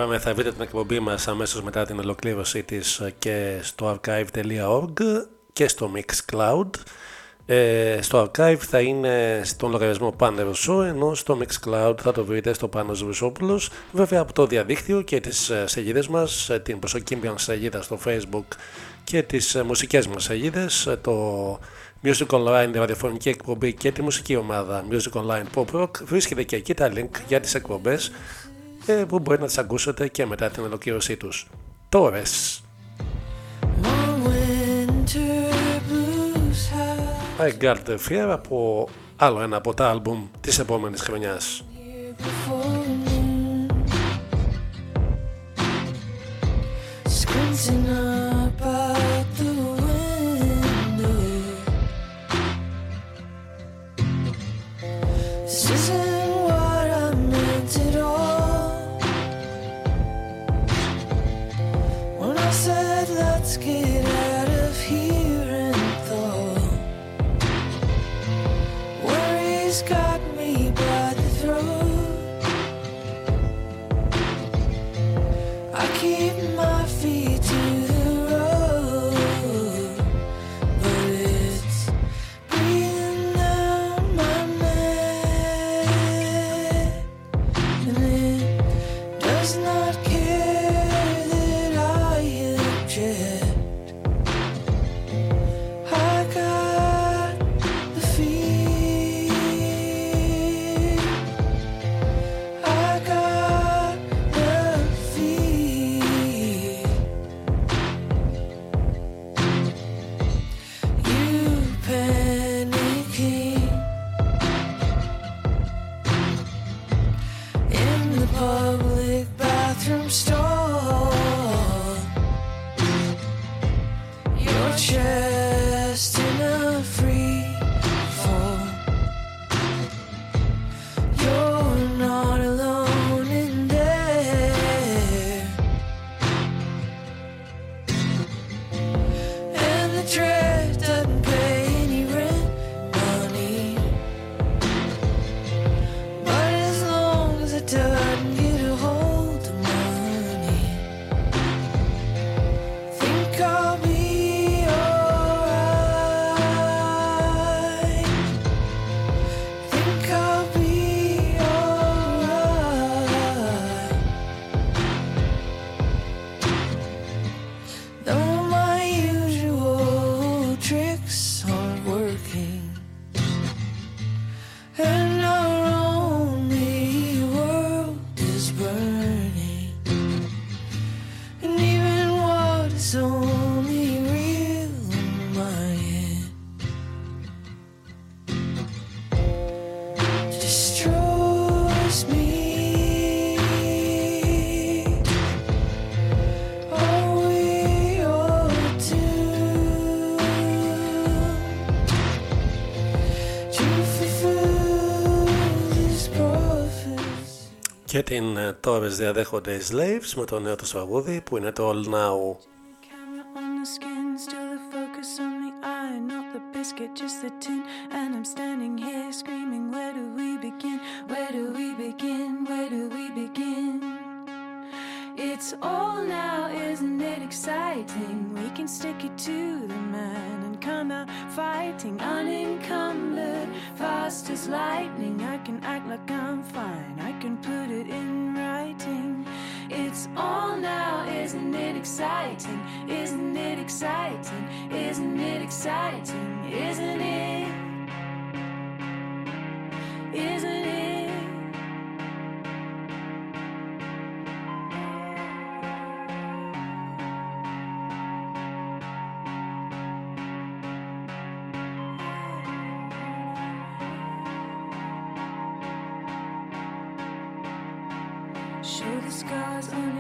Είπαμε θα βρείτε την εκπομπή μας αμέσως μετά την ολοκλήρωσή της και στο archive.org και στο Mixcloud. Ε, στο archive θα είναι στον λογαριασμό Pander Show ενώ στο Mixcloud θα το βρείτε στο Πάνος Ρουσόπουλος βέβαια από το διαδίκτυο και τις ε, σελίδες μας ε, την προσωπική μας σελίδα στο facebook και τις ε, μουσικές μας σελίδες το Music Online ραδιοφωνική εκπομπή και τη μουσική ομάδα Music Online Pop Rock βρίσκεται και εκεί τα link για τις εκπομπές που μπορεί να τις ακούσετε και μετά την ολοκλήρωσή τους. Τόρες! I Got The Fear από άλλο ένα από τα άλμπουμ της επόμενης χρονιάς. Let's get out of here and thaw. Worries. Και την ε, Torres διαδέχονται οι Slaves με το νέο τους τραγούδι που είναι το All Now.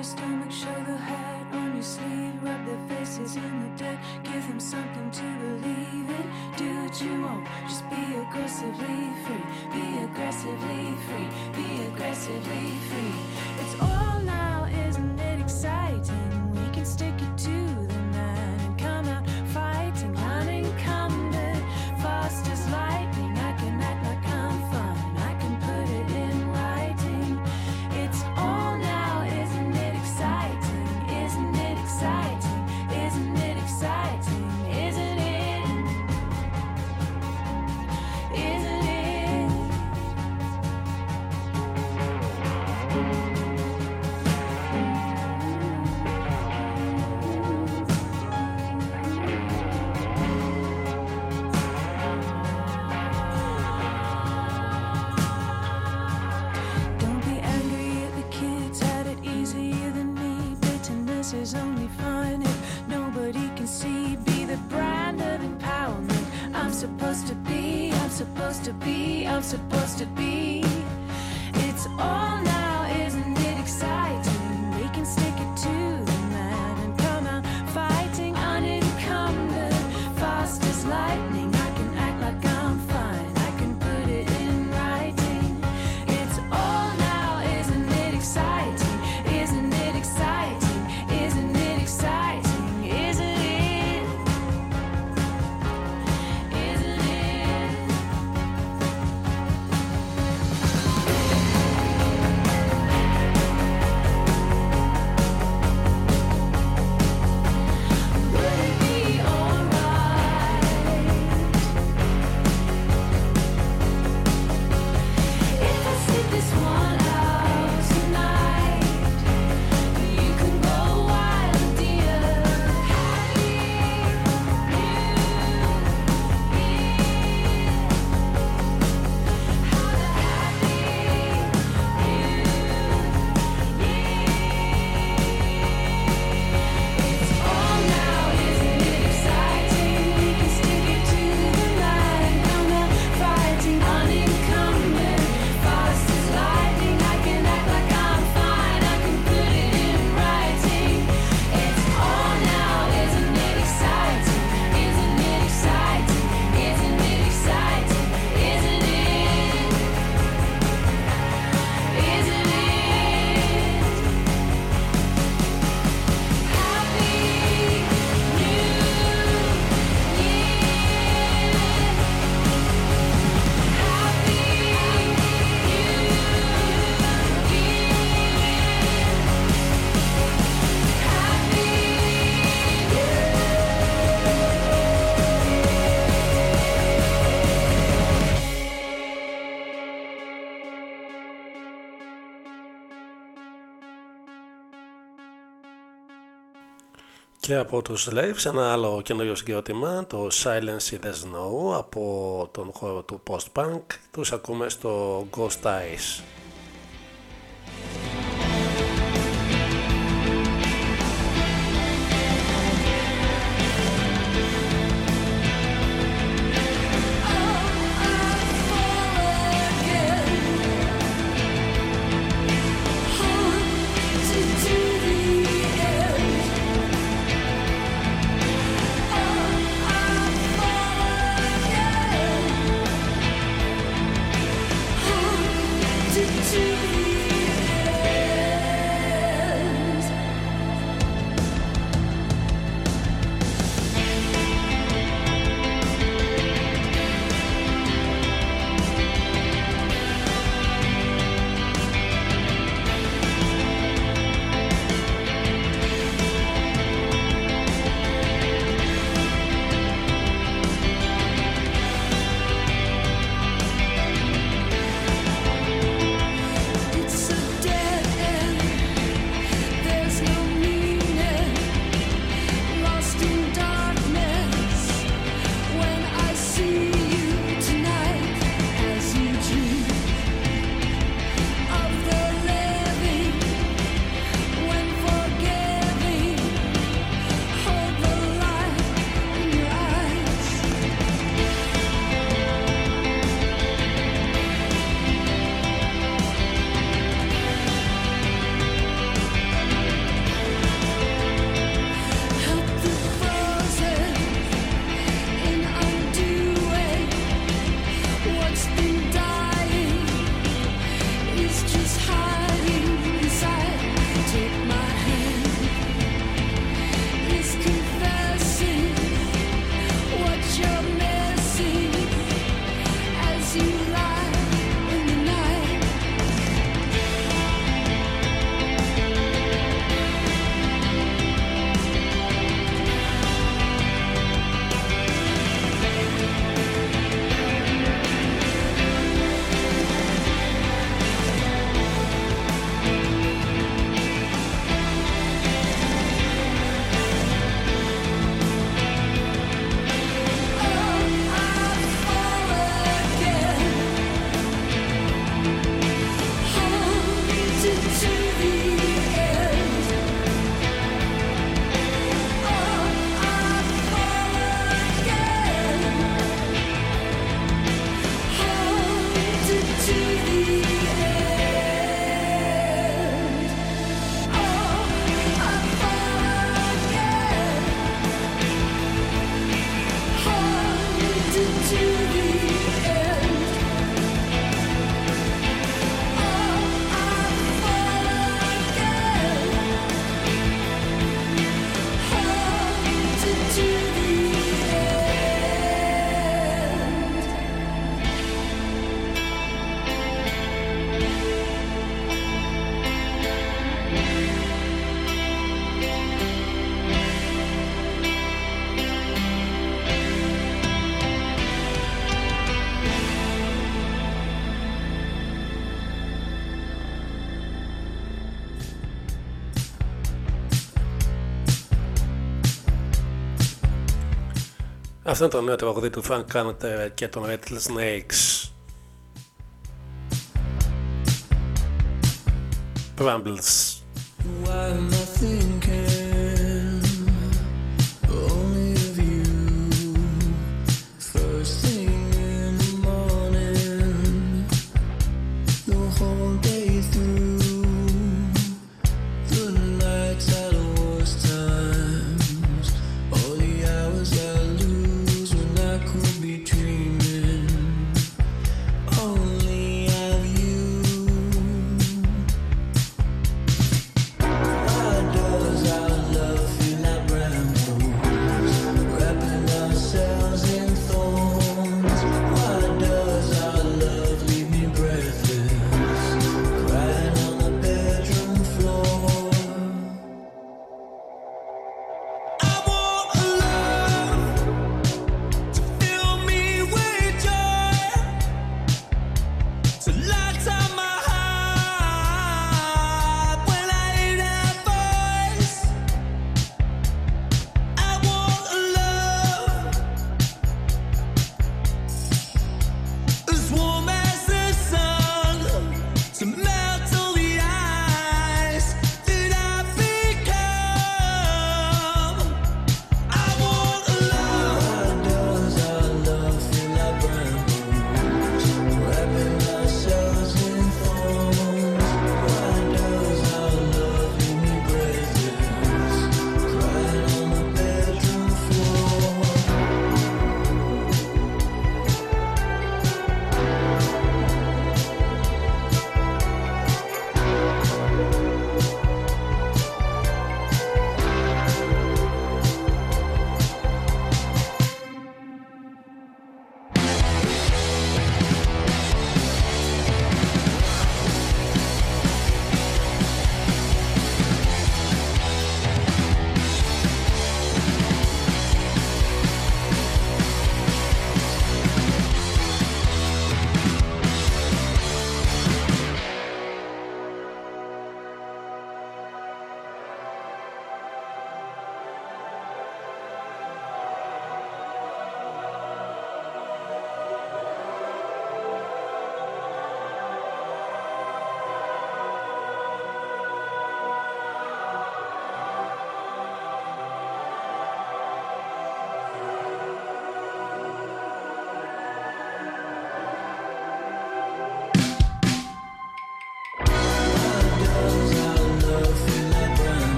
your stomach, show the head on your sleeve, rub their faces in the dirt, give them something to believe in. Do what you want, just be aggressively free, be aggressively free, be aggressively free. It's all now, isn't it exciting? Και από τους Slaves ένα άλλο καινούριο συγκρότημα, το Silence in the Snow από τον χώρο του post-punk, τους ακούμε στο Ghost Eyes. Αυτό είναι το νέο τραγούδι του Frank Carter και των Rattlesnakes. Rambles.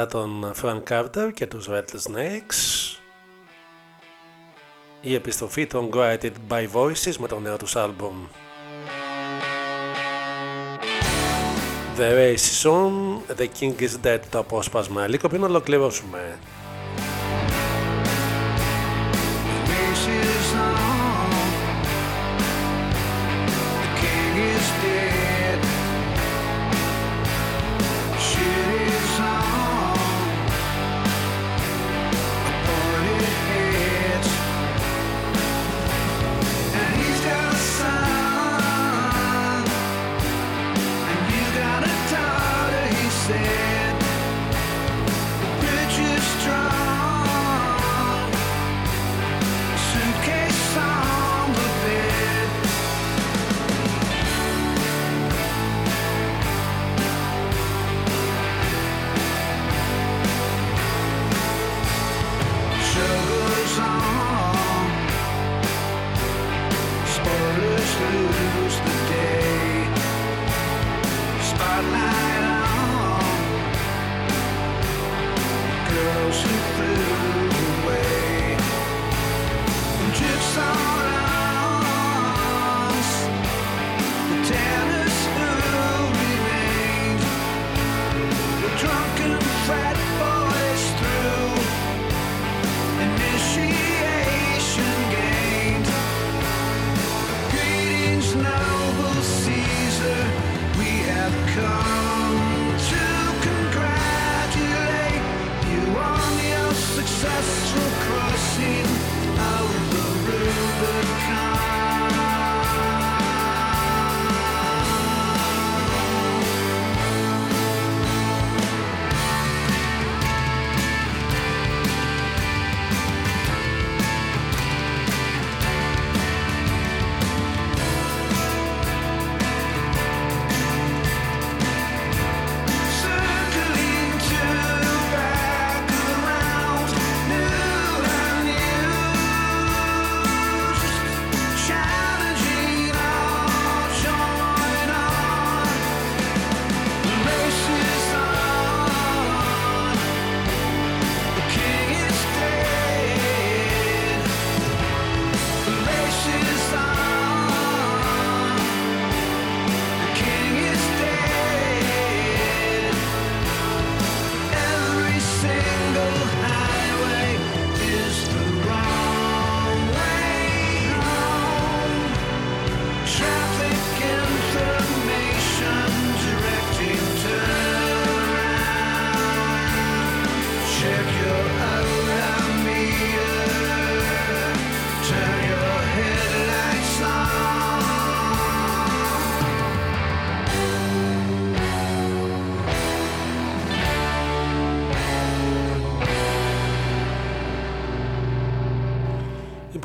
μετά τον Frank Carter και τους Rattlesnakes. Η επιστροφή των Guided by Voices με το νέο τους άλμπουμ. The Race is On, The King is Dead το απόσπασμα. Λίγο πριν ολοκληρώσουμε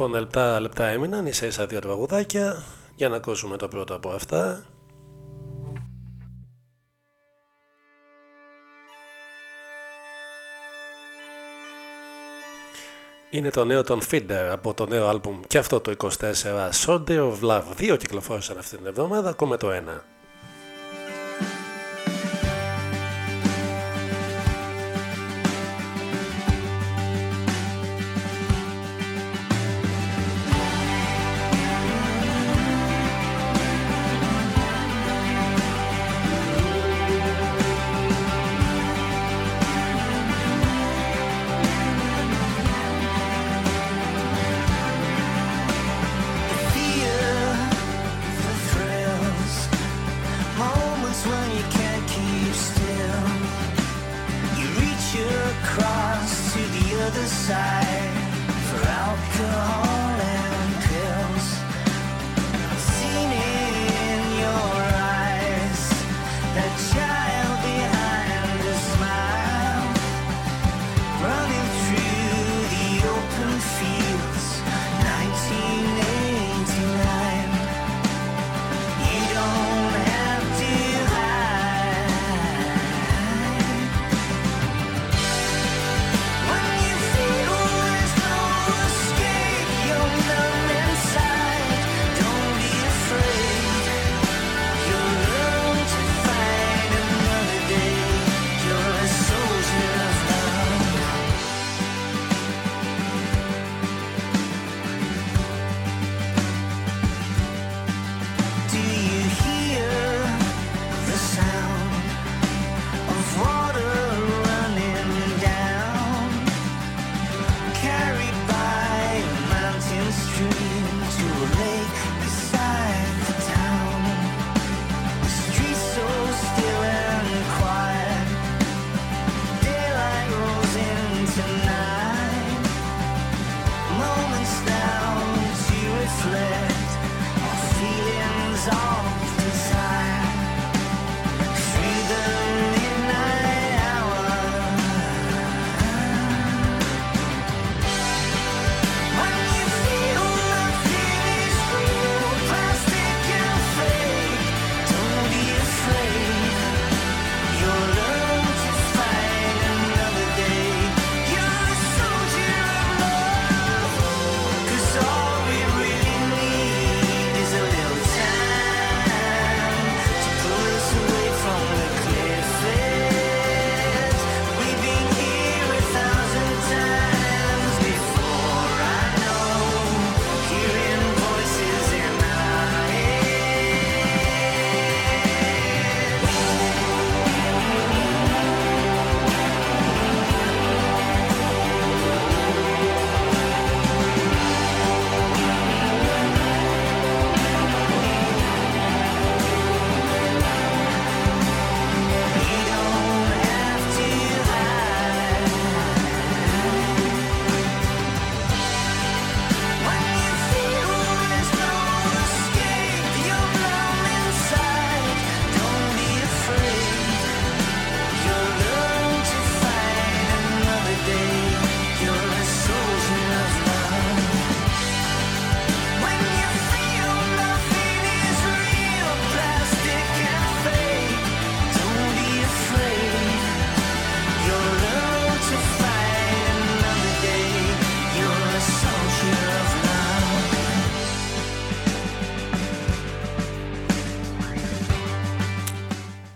Λοιπόν, λεπτά, λεπτά έμειναν, ίσα ίσα δύο τραγουδάκια για να ακούσουμε το πρώτο από αυτά. Είναι το νέο των Feeder από το νέο άλμπουμ και αυτό το 24 Soldier of Love. Δύο κυκλοφόρησαν αυτή την εβδομάδα, ακούμε το ένα.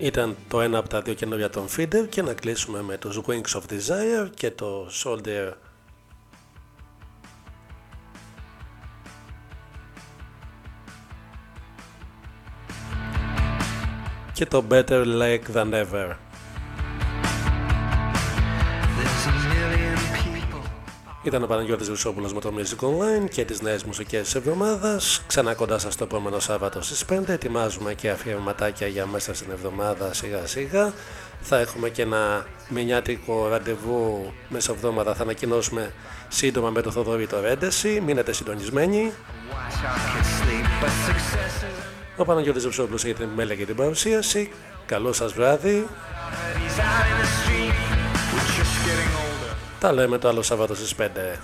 Ήταν το ένα από τα δύο καινούργια των Feeder και να κλείσουμε με τους Wings of Desire και το Soldier και το Better Lake Than Ever. Ήταν ο Παναγιώτης Βουσόπουλος με το Music Online και τις νέες μουσικές της εβδομάδας. Ξανά κοντά σας το επόμενο Σάββατο στις 5. Ετοιμάζουμε και αφιερωματάκια για μέσα στην εβδομάδα σιγά σιγά. Θα έχουμε και ένα μηνιάτικο ραντεβού μέσα εβδομάδα. Θα ανακοινώσουμε σύντομα με το Θοδωρή το Ρέντεση. Μείνετε συντονισμένοι. Ο Παναγιώτης Βουσόπουλος για την μέλη και την παρουσίαση. Καλό σας βράδυ. Τα λέμε το άλλο Σαββάτο στις 5.